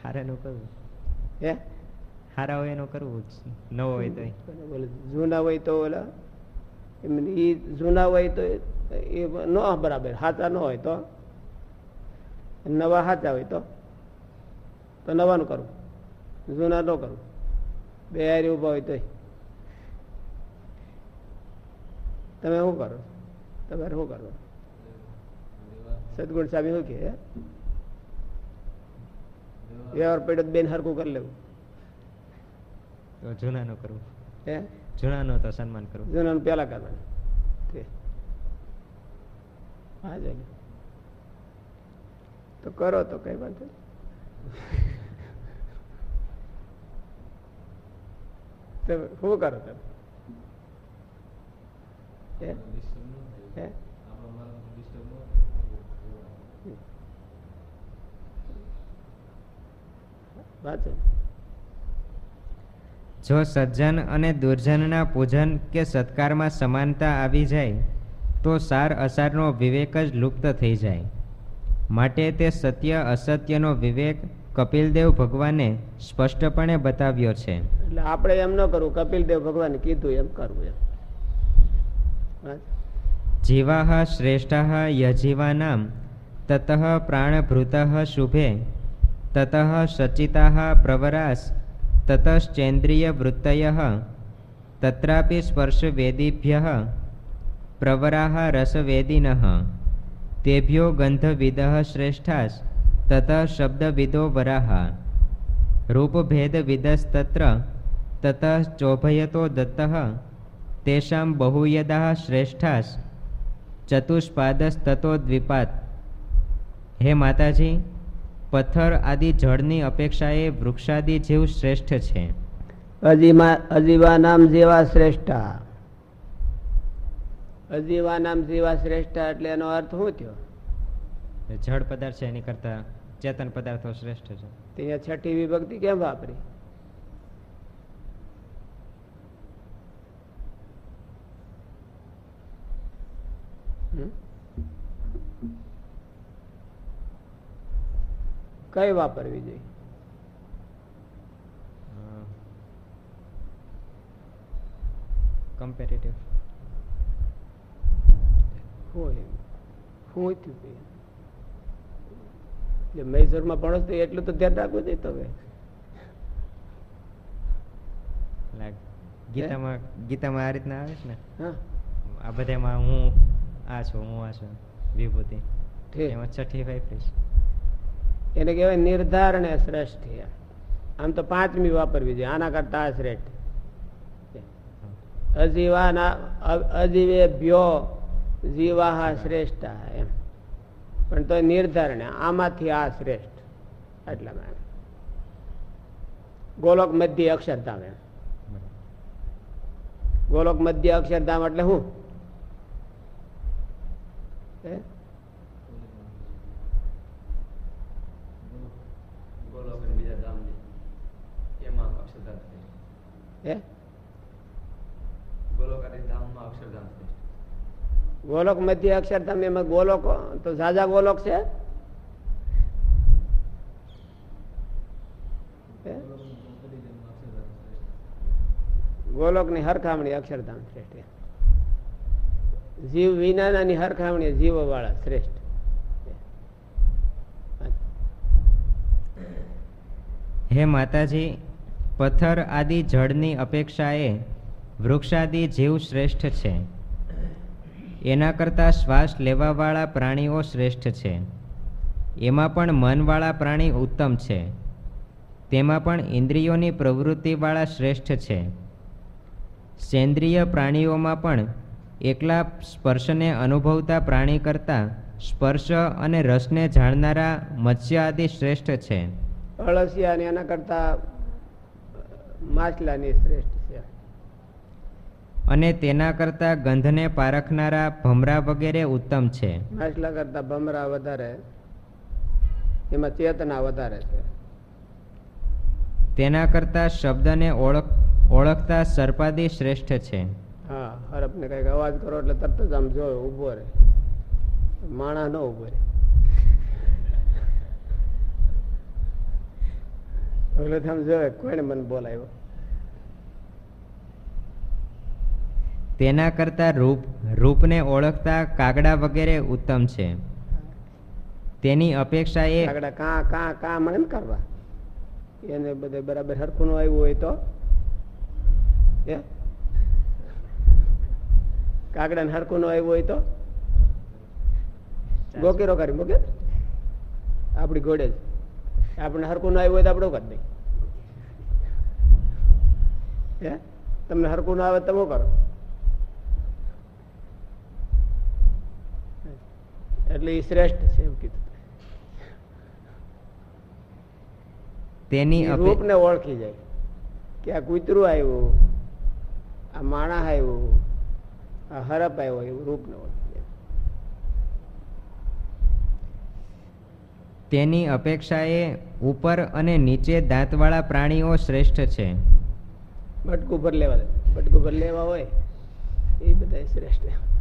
હારાનું કરવું. હે? હારા હોય એનું કરવું જ. નવો હોય તો બોલે જૂના હોય તો ઓલા ઈ જૂના હોય તો એ ન બરાબર સાચા ન હોય તો? નવા સાચા હોય તો? તો નવાનું કરવું. જૂના ન કરવું. બે હારી ઊભા હોય તોય. તમે શું કરો? તમારે શું કરો સદગુણ સ્વામી શું કે? વ્યવહાર પડ્યો બેન હરખું કરી લેવું. તો નો કરવું. હે? નો તો સન્માન કરવું. જૂનાનું પેલા કરવાનું. તે. હા જાય. તો કરો તો કઈ વાંધો નહીં. શું કરો તમે? જો સજ્જન અને દુર્જનના પૂજન કે સત્કારમાં સમાનતા આવી જાય, તો સાર અસારનો વિવેક જ લુપ્ત થઈ જાય. માટે તે સત્ય અસત્યનો વિવેક કપિલદેવ ભગવાને સ્પષ્ટપણે બતાવ્યો છે. એટલે આપણે એમ ન કરવું કપિલદેવ ભગવાને કીધું એમ કરવું એમ. જીવાહ જીવા શ્રેષ્ઠ યજીવાનામ તત પ્રાણભૃત શુભે તત સચિતા પ્રવરાસ તતશ્ચેન્દ્રિયવૃત્તય તત્રાપી સ્પર્શવેદીભ્ય પ્રવરા રસવેદિન તેભ્યો ગંધવિદ શ્રેષ્ઠાસ તત શબ્દવિદો વરાહ રૂપભેદવિદસ્તત્ર તત ચોભયતો દત્ત તેષાં બહુયદા શ્રેષ્ઠાસ ચતુષ્પાદસ્તતો દ્વિપાત હે માતાજી પથ્થર આદિ જળની અપેક્ષાએ વૃક્ષાદિ જીવ શ્રેષ્ઠ છે અજીમા અજીવા નામ જેવા શ્રેષ્ઠા અજીવા નામ જેવા શ્રેષ્ઠા એટલે એનો અર્થ શું થયો? જળ પદાર્થ છે એની કરતા ચેતન પદાર્થો શ્રેષ્ઠ છે. ત્યાં છઠ્ઠી વિભક્તિ કેમ વાપરી? કઈ વાપરવી જોઈએ? કમ્પેરેટિવ હોય હોય થયું? એટલે મૈસૂરમાં ભણો તો એટલું તો ધ્યાન રાખવું જોઈએ તમે ગીતામાં ગીતામાં આ રીતના આવે છે ને? હા. આ બધામાં હું આ છું હું આ છું વિભૂતિ. ઠીક. એમાં છઠ્ઠી વાપરીશ એને કહેવાય નિર્ધારણે શ્રેષ્ઠ. આમ તો પાંચમી વાપરવી જોઈએ. આના કરતા આ શ્રેષ્ઠ. અજીવાના અજીવે ભ્યો જીવાહા શ્રેષ્ઠ એમ. પણ તો નિર્ધારણ આમાંથી આ શ્રેષ્ઠ. એટલામાં એમ. ગોલોક મધ્ય અક્ષરધામ એમ. ગોલોક મધ્ય અક્ષરધામ એટલે શું? ગોલોક અને બીજા ધામની એમાં અક્ષરધામ છે ગોલોક અને ધામમાં અક્ષરધામ છે ગોલોક મધ્ય અક્ષરધામ એમાં ગોલોક, તો ઝાઝા ગોલોક છે? ગોલોકની હરખામણી અક્ષરધામ શ્રેષ્ઠ જીવ વિનાની હરખામણી જીવ વાળા શ્રેષ્ઠ હે માતાજી, પથ્થર આદિ જળની અપેક્ષાએ વૃક્ષાદિ જીવ શ્રેષ્ઠ છે. એના કરતાં શ્વાસ લેવાવાળા પ્રાણીઓ શ્રેષ્ઠ છે. એમાં પણ મનવાળા પ્રાણી ઉત્તમ છે. તેમાં પણ ઇન્દ્રિયોની પ્રવૃત્તિવાળા શ્રેષ્ઠ છે. સેન્દ્રિય પ્રાણીઓમાં પણ એકલા સ્પર્શને અનુભવતા પ્રાણી કરતાં સ્પર્શ અને રસને જાણનારા મત્સ્ય આદિ શ્રેષ્ઠ છે. અળસિયા એના કરતા માછલાની શ્રેષ્ઠ અને તેના કરતાં ગંધને પારખનારા ભમરા વગેરે ઉત્તમ છે. માછલા કરતા ભમરા વધારે એમાં ચેતના વધારે છે. તેના કરતાં શબ્દને ઓળખ ઓળખતા સર્પાદી શ્રેષ્ઠ છે. હા હરપને કંઈક અવાજ કરો એટલે તરત જ આમ જોયો ઊભો રહે માણા ન ઊભો રહે એટલે આમ જોવે કોઈને મને બોલાવ્યો? તેના કરતાં રૂપ રૂપને ઓળખતા કાગડા વગેરે ઉત્તમ છે. તેની અપેક્ષા એ કાગડા કા કા કા મને કરવા. એને બધે બરાબર હરખું નું આવ્યું હોય તો? કાગડા ને હરખું નું આવ્યું હોય તો? ગોકેરો કરી મૂકે. આપડી ઘોડે જ. આપણે હરખું નું આવ્યું હોય તો આપણે કરી દઈએ? હે? તમને હરખું ના આવે તો તમે કરો? એટલે એ શ્રેષ્ઠ છે એમ કીધું તેની રૂપને ઓળખી જાય. કે આ કૂતરું આવ્યું આ માણા આવ્યું આ હરપ આવ્યો એવું રૂપને ઓળખી જાય. તેની અપેક્ષાએ ઉપર અને નીચે દાંતવાળા પ્રાણીઓ શ્રેષ્ઠ છે. બટકું ભર લેવા દે. બટકું ભર લેવા હોય એ બધા શ્રેષ્ઠ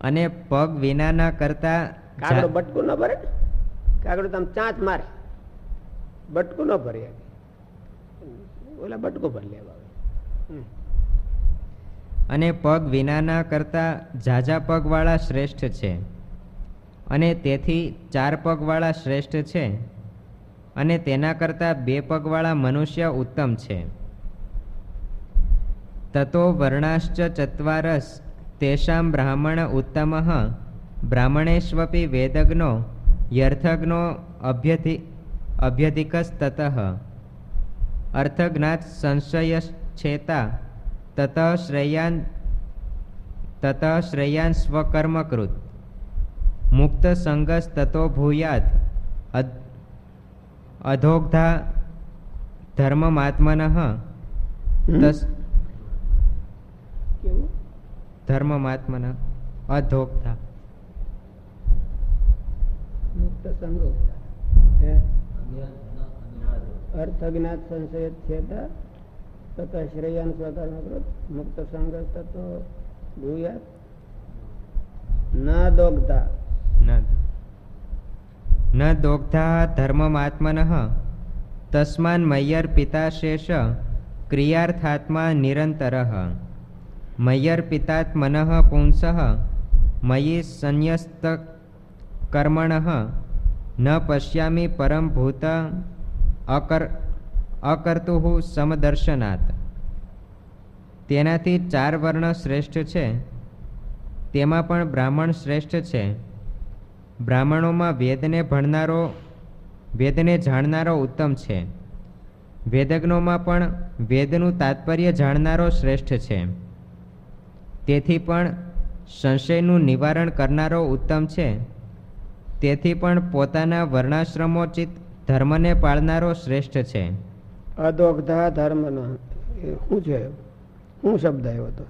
અને પગ વિનાના કરતા કાગડો બટકું ન ભરે? કાગડો તમે ચાંચ મારે. બટકું ન ભરે ઓલા બટકો ભરી લેવા અને પગ વિનાના કરતા ઝાઝા પગવાળા શ્રેષ્ઠ છે. અને તેથી ચાર પગવાળા શ્રેષ્ઠ છે. અને તેના કરતા બે પગવાળા મનુષ્ય ઉત્તમ છે. તતો વર્ણાશ્ચ ચત્વારસ તેષાં બ્રાહ્મણ ઉત્તમ બ્રાહ્મણેષ્વપી વેદજ્ઞો યર્થજ્ઞો અભ્યધિ અભ્યધિકસ્તત અર્થજ્ઞાત સંશયશ્ચેતા તત શ્રેયાન તત શ્રેયાન સ્વકર્મકૃત મુક્ત સંગસ્તતો ભૂયાત અધ- અધોગ્ધા ધર્મમાત્મન તસ કેવું ધર્મમાત્મન અધોગ્ધા મુક્ત સંગો અર્થ જ્ઞાત સંશય છેતા તથા શ્રેયાન સ્વકર્મકૃત મુક્ત સંગ તત્વ ભૂયાત ન દોગતા. ન દોગ્ધા ધર્મમાત્મન તસ્માન મય્યર પિતાશેષ ક્રિયાર્થાત્મા નિરંતર. મય્યર પિતાત્મન પુંસ મયી સંન્યસ્ત કર્મણ ન પશ્યામિ પરમ ભૂત અકર અકર્તુ સમદર્શનાત તેનાથી ચાર વર્ણ શ્રેષ્ઠ છે। તેમાં પણ બ્રાહ્મણ શ્રેષ્ઠ છે। બ્રાહ્મણોમાં વેદને ભણનારો, વેદને જાણનારો ઉત્તમ છે। વેદજ્ઞોમાં પણ વેદનું તાત્પર્ય જાણનારો શ્રેષ્ઠ છે। તેથી પણ સંશયનું નિવારણ કરનારો ઉત્તમ છે. તેથી પણ પોતાના વર્ણાશ્રમોચિત ધર્મને પાળનારો શ્રેષ્ઠ છે. અદોગધા ધર્મનો શું છે? શું શબ્દ આવ્યો હતો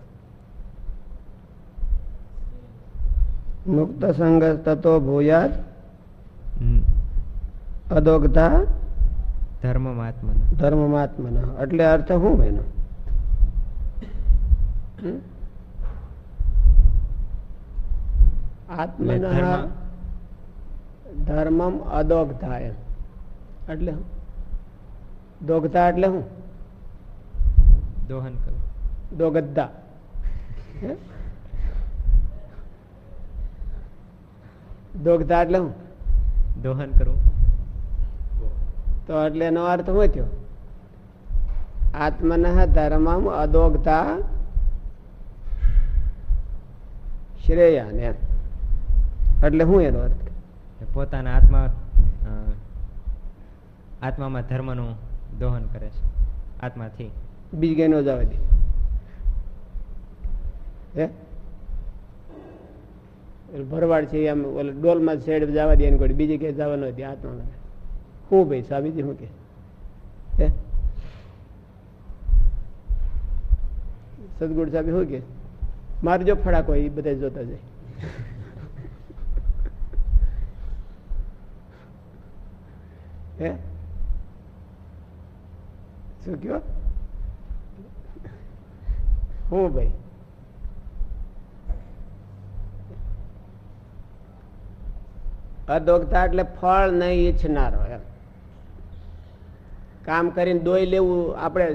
મુક્ત સંગ તતો ભૂયાત અદોગધા ધર્મમાત્મન. ધર્મમાત્મન. એટલે અર્થ શું એનો? આત્મન એટલે ધર્મ- ધર્મમ અદોગધા એમ એટલે શું? દોગધા એટલે શું દોહન કરો દોગદ્દા હે? દોગધા એટલે શું દોહન કરવું તો એટલે એનો અર્થ શું થયો આત્મન ધર્મમ અદોગતા શ્રેયાન એમ એટલે શું એનો અર્થ પોતાના આત્મા આત્મામાં ધર્મનું દોહન કરે છે આત્માથી. બીજી કઈ નો જવા દે. હે? ભરવાડ છે એમ ઓલે ડોલમાં શેડ જવા દે એની કોઈ બીજી કઈ જવા ન દે આત્મા શું ભાઈ સાબીજી શું કે? હે? સદગુણ સાહેબ શું કે? મારજો ફડાકો એ બધા જોતા જાય. હે શું કયો હું ભાઈ અદોગતા એટલે ફળ નહીં ઈચ્છનારો એમ. કામ કરીને દોઈ લેવું આપણે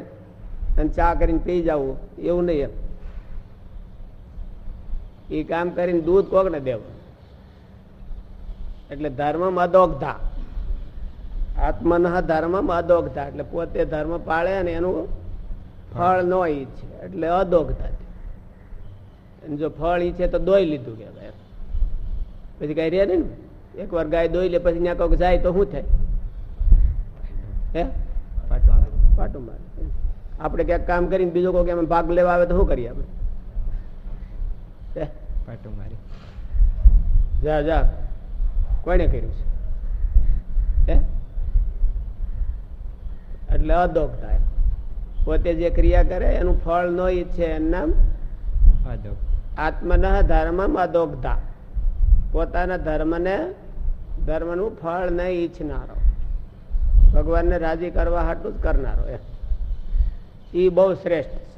અને ચા કરીને પી જવું, એવું નહીં એમ. એ કામ કરીને દૂધ કોકને દેવું. એટલે ધર્મ અદોગતા આત્મન ધર્મ અદોગતા. એટલે પોતે ધર્મ પાળે અને એનું ફળ ન ઈચ્છે. એટલે અદોગતા. જો ફળ ઈચ્છે તો દોઈ લીધું કે પછી કઈ રહ્યા ને? એકવાર ગાય દોઈ લે પછી ત્યાં કોઈક જાય તો શું થાય? હે? પાટું મારે. આપણે ક્યાંક કામ કરીને બીજો કોઈ એમાં ભાગ લેવા આવે તો શું કરીએ આપણે? પાટું મારી. જા જા. કોને કર્યું છે? હે? એટલે અધોગ થાય. પોતે જે ક્રિયા કરે એનું ફળ ન ઈચ્છે એનું નામ આત્મન ધર્મ અધોગતા પોતાના ધર્મને ધર્મનું ફળ નહીં ઈચ્છનારો. ભગવાનને રાજી કરવા હાટું જ કરનારો એમ એ બહુ શ્રેષ્ઠ છે.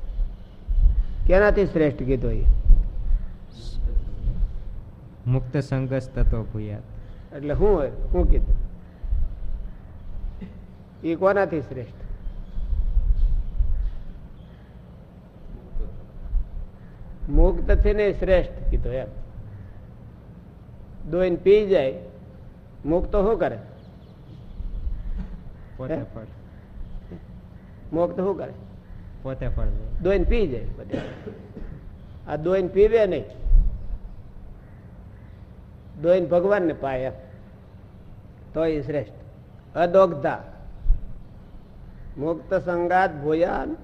કેનાથી શ્રેષ્ઠ કીધો એ મુક્ત સંઘર્ષ તત્વ ભૂયાત. એટલે શું હોય શું કીધું. એ કોનાથી શ્રેષ્ઠ? મુક્તથી નહીં શ્રેષ્ઠ કીધો એમ. દોઈને પી જાય મુક્ત શું કરે? પોતે ફળ. મુક્ત શું કરે? પોતે ફળ દોઈને પી જાય આ દોઈને પીવે નહીં. દોઈને ભગવાનને પાય એમ. તો એ શ્રેષ્ઠ. અદોગધા. મુક્ત સંગાત ભૂયાન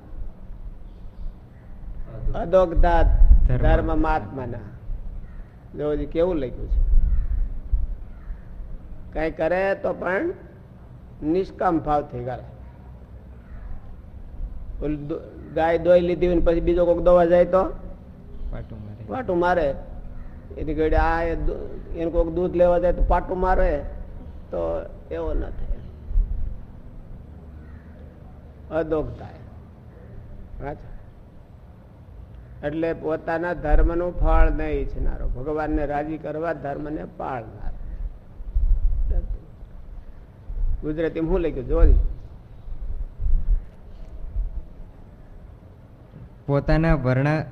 અદોગધાત ધર્મ. મહાત્માના જો હજી કેવું લખ્યું છે? કઈ કરે તો પણ નિષ્કામ ભાવથી કરે ગાય. દોઈ લીધી હોય ને પછી બીજો કોઈક દોવા જાય તો? પાટું મારે. પાટું મારે. એની ઘડી આ એને કોઈક દૂધ લેવા જાય તો પાટું મારે. તો એવો ન થાય. એટલે પોતાના ધર્મનું ફળ નહીં ઈચ્છનારો. ભગવાનને રાજી કરવા ધર્મને પાળનાર. ગુજરાતી હું લઈ ગયું જોઈ પોતાના વર્ણા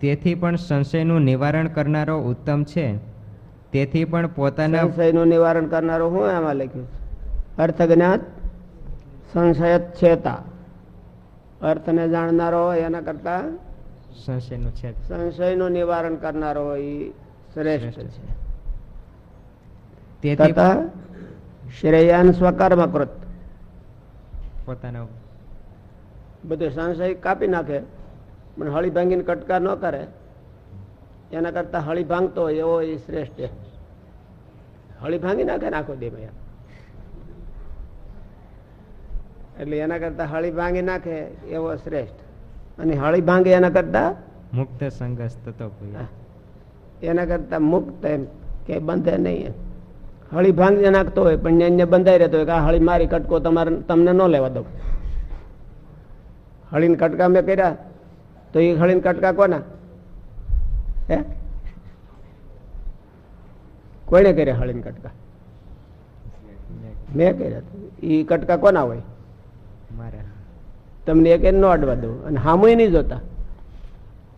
તેથી પણ સંશયનું નિવારણ કરનારો ઉત્તમ છે. તેથી પણ પોતાના સંશયનું નિવારણ કરનારો હું એમાં લખ્યું? છે અર્થ જ્ઞાત સંશય છેતા. અર્થને જાણનારો હોય એના કરતા સંશયનું છે સંશયનું નિવારણ કરનારો હોય એ શ્રેષ્ઠ છે. તેથી શ્રેયાન સ્વકર્મકૃત. પોતાનો બધું સંશય કાપી નાખે પણ હળી ભાંગીને કટકા ન કરે. એના કરતા હળી ભાંગતો હોય એવો એ શ્રેષ્ઠ છે. હળી ભાંગી નાખે નાખો આખો દેમાં એટલે એના કરતા હળી ભાંગી નાખે એવો શ્રેષ્ઠ. અને હળી ભાંગે એના કરતા મુક્ત સંઘર્ષ થતો એના કરતા મુક્ત એમ કે બંધે નહીં હળી ભાંગી નાખતો હોય પણ એને બંધાઈ રહેતો હોય કે આ હળી મારી કટકો તમારે તમને ન લેવા દઉં. હળીને કટકા મેં કર્યા તો એ હળીને કટકા કોના? હે? કોઈને કર્યા હળીને કટકા? મેં કર્યા એ કટકા કોના હોય? તમને એક નો અડવા દઉં. અને હામુય નહીં જોતા.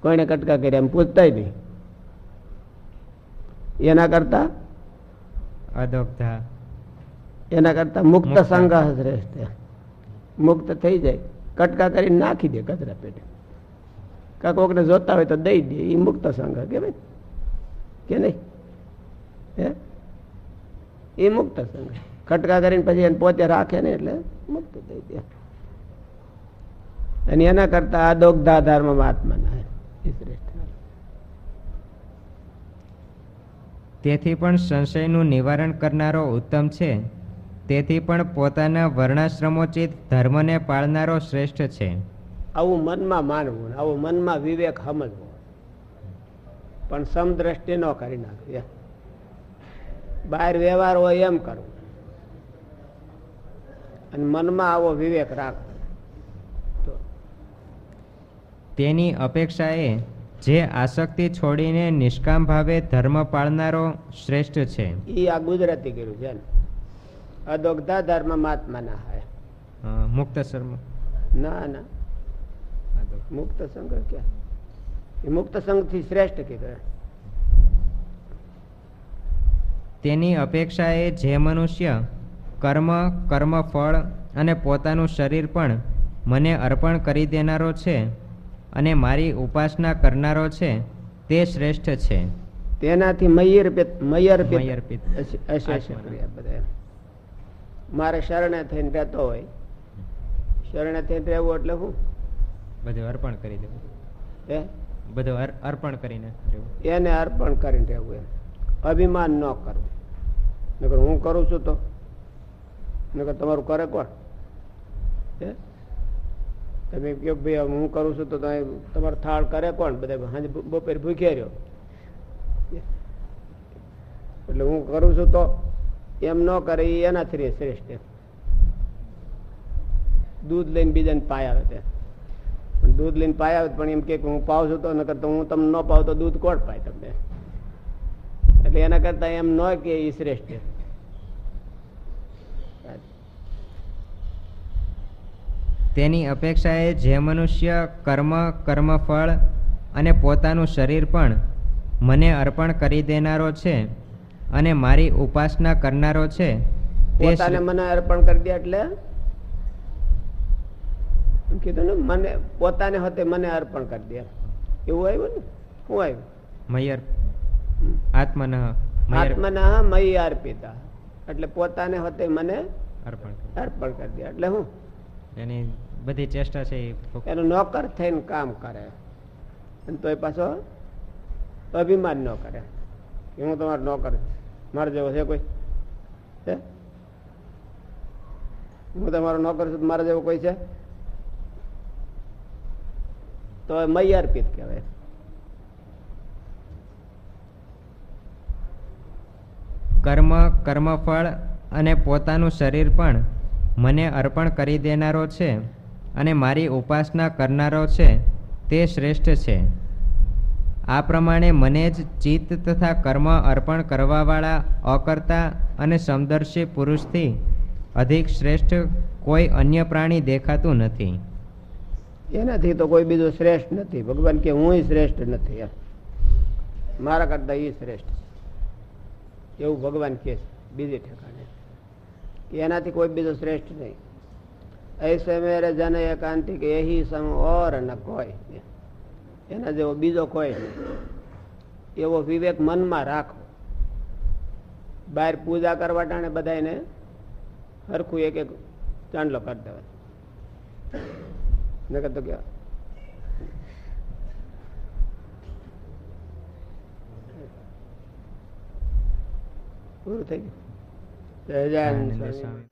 કોઈને કટકા કર્યા એમ પૂછતાય નહીં. એના કરતા? અદોગધા એના કરતા મુક્ત મુક્ત. સંઘ શ્રેષ્ઠ મુક્ત થઈ જાય. કટકા કરીને નાખી દે કચરા પેટે. કાં કોકને જોતા હોય તો દઈ દે. એ મુક્ત સંઘ કે ભાઈ? કે નહીં? હે? એ મુક્ત સંઘ કટકા કરીને પછી એને પોતે રાખે ને એટલે મુક્ત થઈ દે અને એના કરતા આ દોગધા ધર્મ એ તેથી પણ સંશયનું નિવારણ કરનારો ઉત્તમ છે. તેથી પણ પોતાના વર્ણાશ્રમોચિત ધર્મને પાળનારો શ્રેષ્ઠ છે. આવું મનમાં માનવું આવું મનમાં વિવેક સમજવો. પણ સમદ્રષ્ટિ ન કરી નાખવી. બહાર વ્યવહાર હોય એમ કરવું. અને મનમાં આવો વિવેક રાખવો તો તેની અપેક્ષાએ જે આસક્તિ છોડીને નિષ્કામ ભાવે ધર્મ પાળનારો શ્રેષ્ઠ છે. એ આ ગુજરાતી કર્યું છે અદોગધા ધર્મ મહાત્માના હે. મુક્ત શર્મ. ના ના. મુક્ત સંઘ ક્યાં? એ મુક્ત સંઘથી શ્રેષ્ઠ કીધું તેની અપેક્ષાએ જે મનુષ્ય કર્મ કર્મફળ અને પોતાનું શરીર પણ મને અર્પણ કરી દેનારો છે અને મારી ઉપાસના કરનારો છે તે શ્રેષ્ઠ છે. તેનાથી મયર મયર. મારે શરણે થઈને રહેતો હોય. શરણે થઈને રહેવું એટલે શું? બધું અર્પણ કરી દેવું. હે? બધું અર્પણ કરીને રહેવું. એને અર્પણ કરીને રહેવું એમ. અભિમાન ન કરવું. નકર હું કરું છું તો? નકર તમારું કરે કોણ? હે? તમે કહો ભાઈ, હું કરું છું તો તમે, તમારો થાળ કરે કોણ? બધા બ- બપોરે ભૂખ્યા રહ્યો. એટલે હું કરું છું તો એમ ન કરે, એ એનાથી શ્રેષ્ઠ દૂધ લઈને બીજાને પાય આવે તે પણ દૂધ લઈને પાય આવે પણ એમ કે હું પાવ છું તો ન તો હું તમને ન પાવ તો દૂધ કોણ પાય તમને? એટલે એના કરતા એમ ન કે એ શ્રેષ્ઠ તેની અપેક્ષાએ જે મનુષ્ય કર્મ કર્મફળ અને પોતાનું શરીર પણ મને અર્પણ કરી દેનારો છે અને મારી ઉપાસના કરનારો છે પોતાને મને અર્પણ કરી દે એટલે? કીધું ને મને પોતાને હતે મને અર્પણ કરી દે. એવું આવ્યું ને? શું આવ્યું? મયર. આત્મન. આત્મન મય અર્પિતા. એટલે પોતાને હતે મને અર્પણ અર્પણ કરી દે. એટલે હું? એની બધી ચેષ્ટા છે એનો નોકર થઈને કામ કરે. અને તોય પાછો અભિમાન ન કરે. કે હું તમારો નોકર મારે જેવો છે કોઈ? છે હું તમારો નોકર છું તો મારા જેવો કોઈ છે? તો મૈયાર્પિત કહેવાય. કર્મ કર્મફળ અને પોતાનું શરીર પણ મને અર્પણ કરી દેનારો છે અને મારી ઉપાસના કરનારો છે, તે શ્રેષ્ઠ છે. આ પ્રમાણે મને જ ચિત્ત તથા કર્મ અર્પણ કરવાવાળા, અકર્તા અને સમદર્શી પુરુષથી અધિક શ્રેષ્ઠ કોઈ અન્ય પ્રાણી દેખાતું નથી. એનાથી તો કોઈ બીજું શ્રેષ્ઠ નથી. ભગવાન કે હું શ્રેષ્ઠ નથી મારા કરતા એ શ્રેષ્ઠ એવું ભગવાન છે. બીજે ઠેકાણે. કે એનાથી કોઈ બીજો શ્રેષ્ઠ નહીં. એસે મેરે જન એકાંતિ કે એહી સમ ઓર ન કોઈ. એના જેવો બીજો કોઈ નહીં. એવો વિવેક મનમાં રાખો. બહાર પૂજા કરવા ટાણે બધાને હરખું એક એક ચાંડલો કરી દેવા નકર તો કે પૂરું થઈ ગયું. સ્વામી સ્વામી.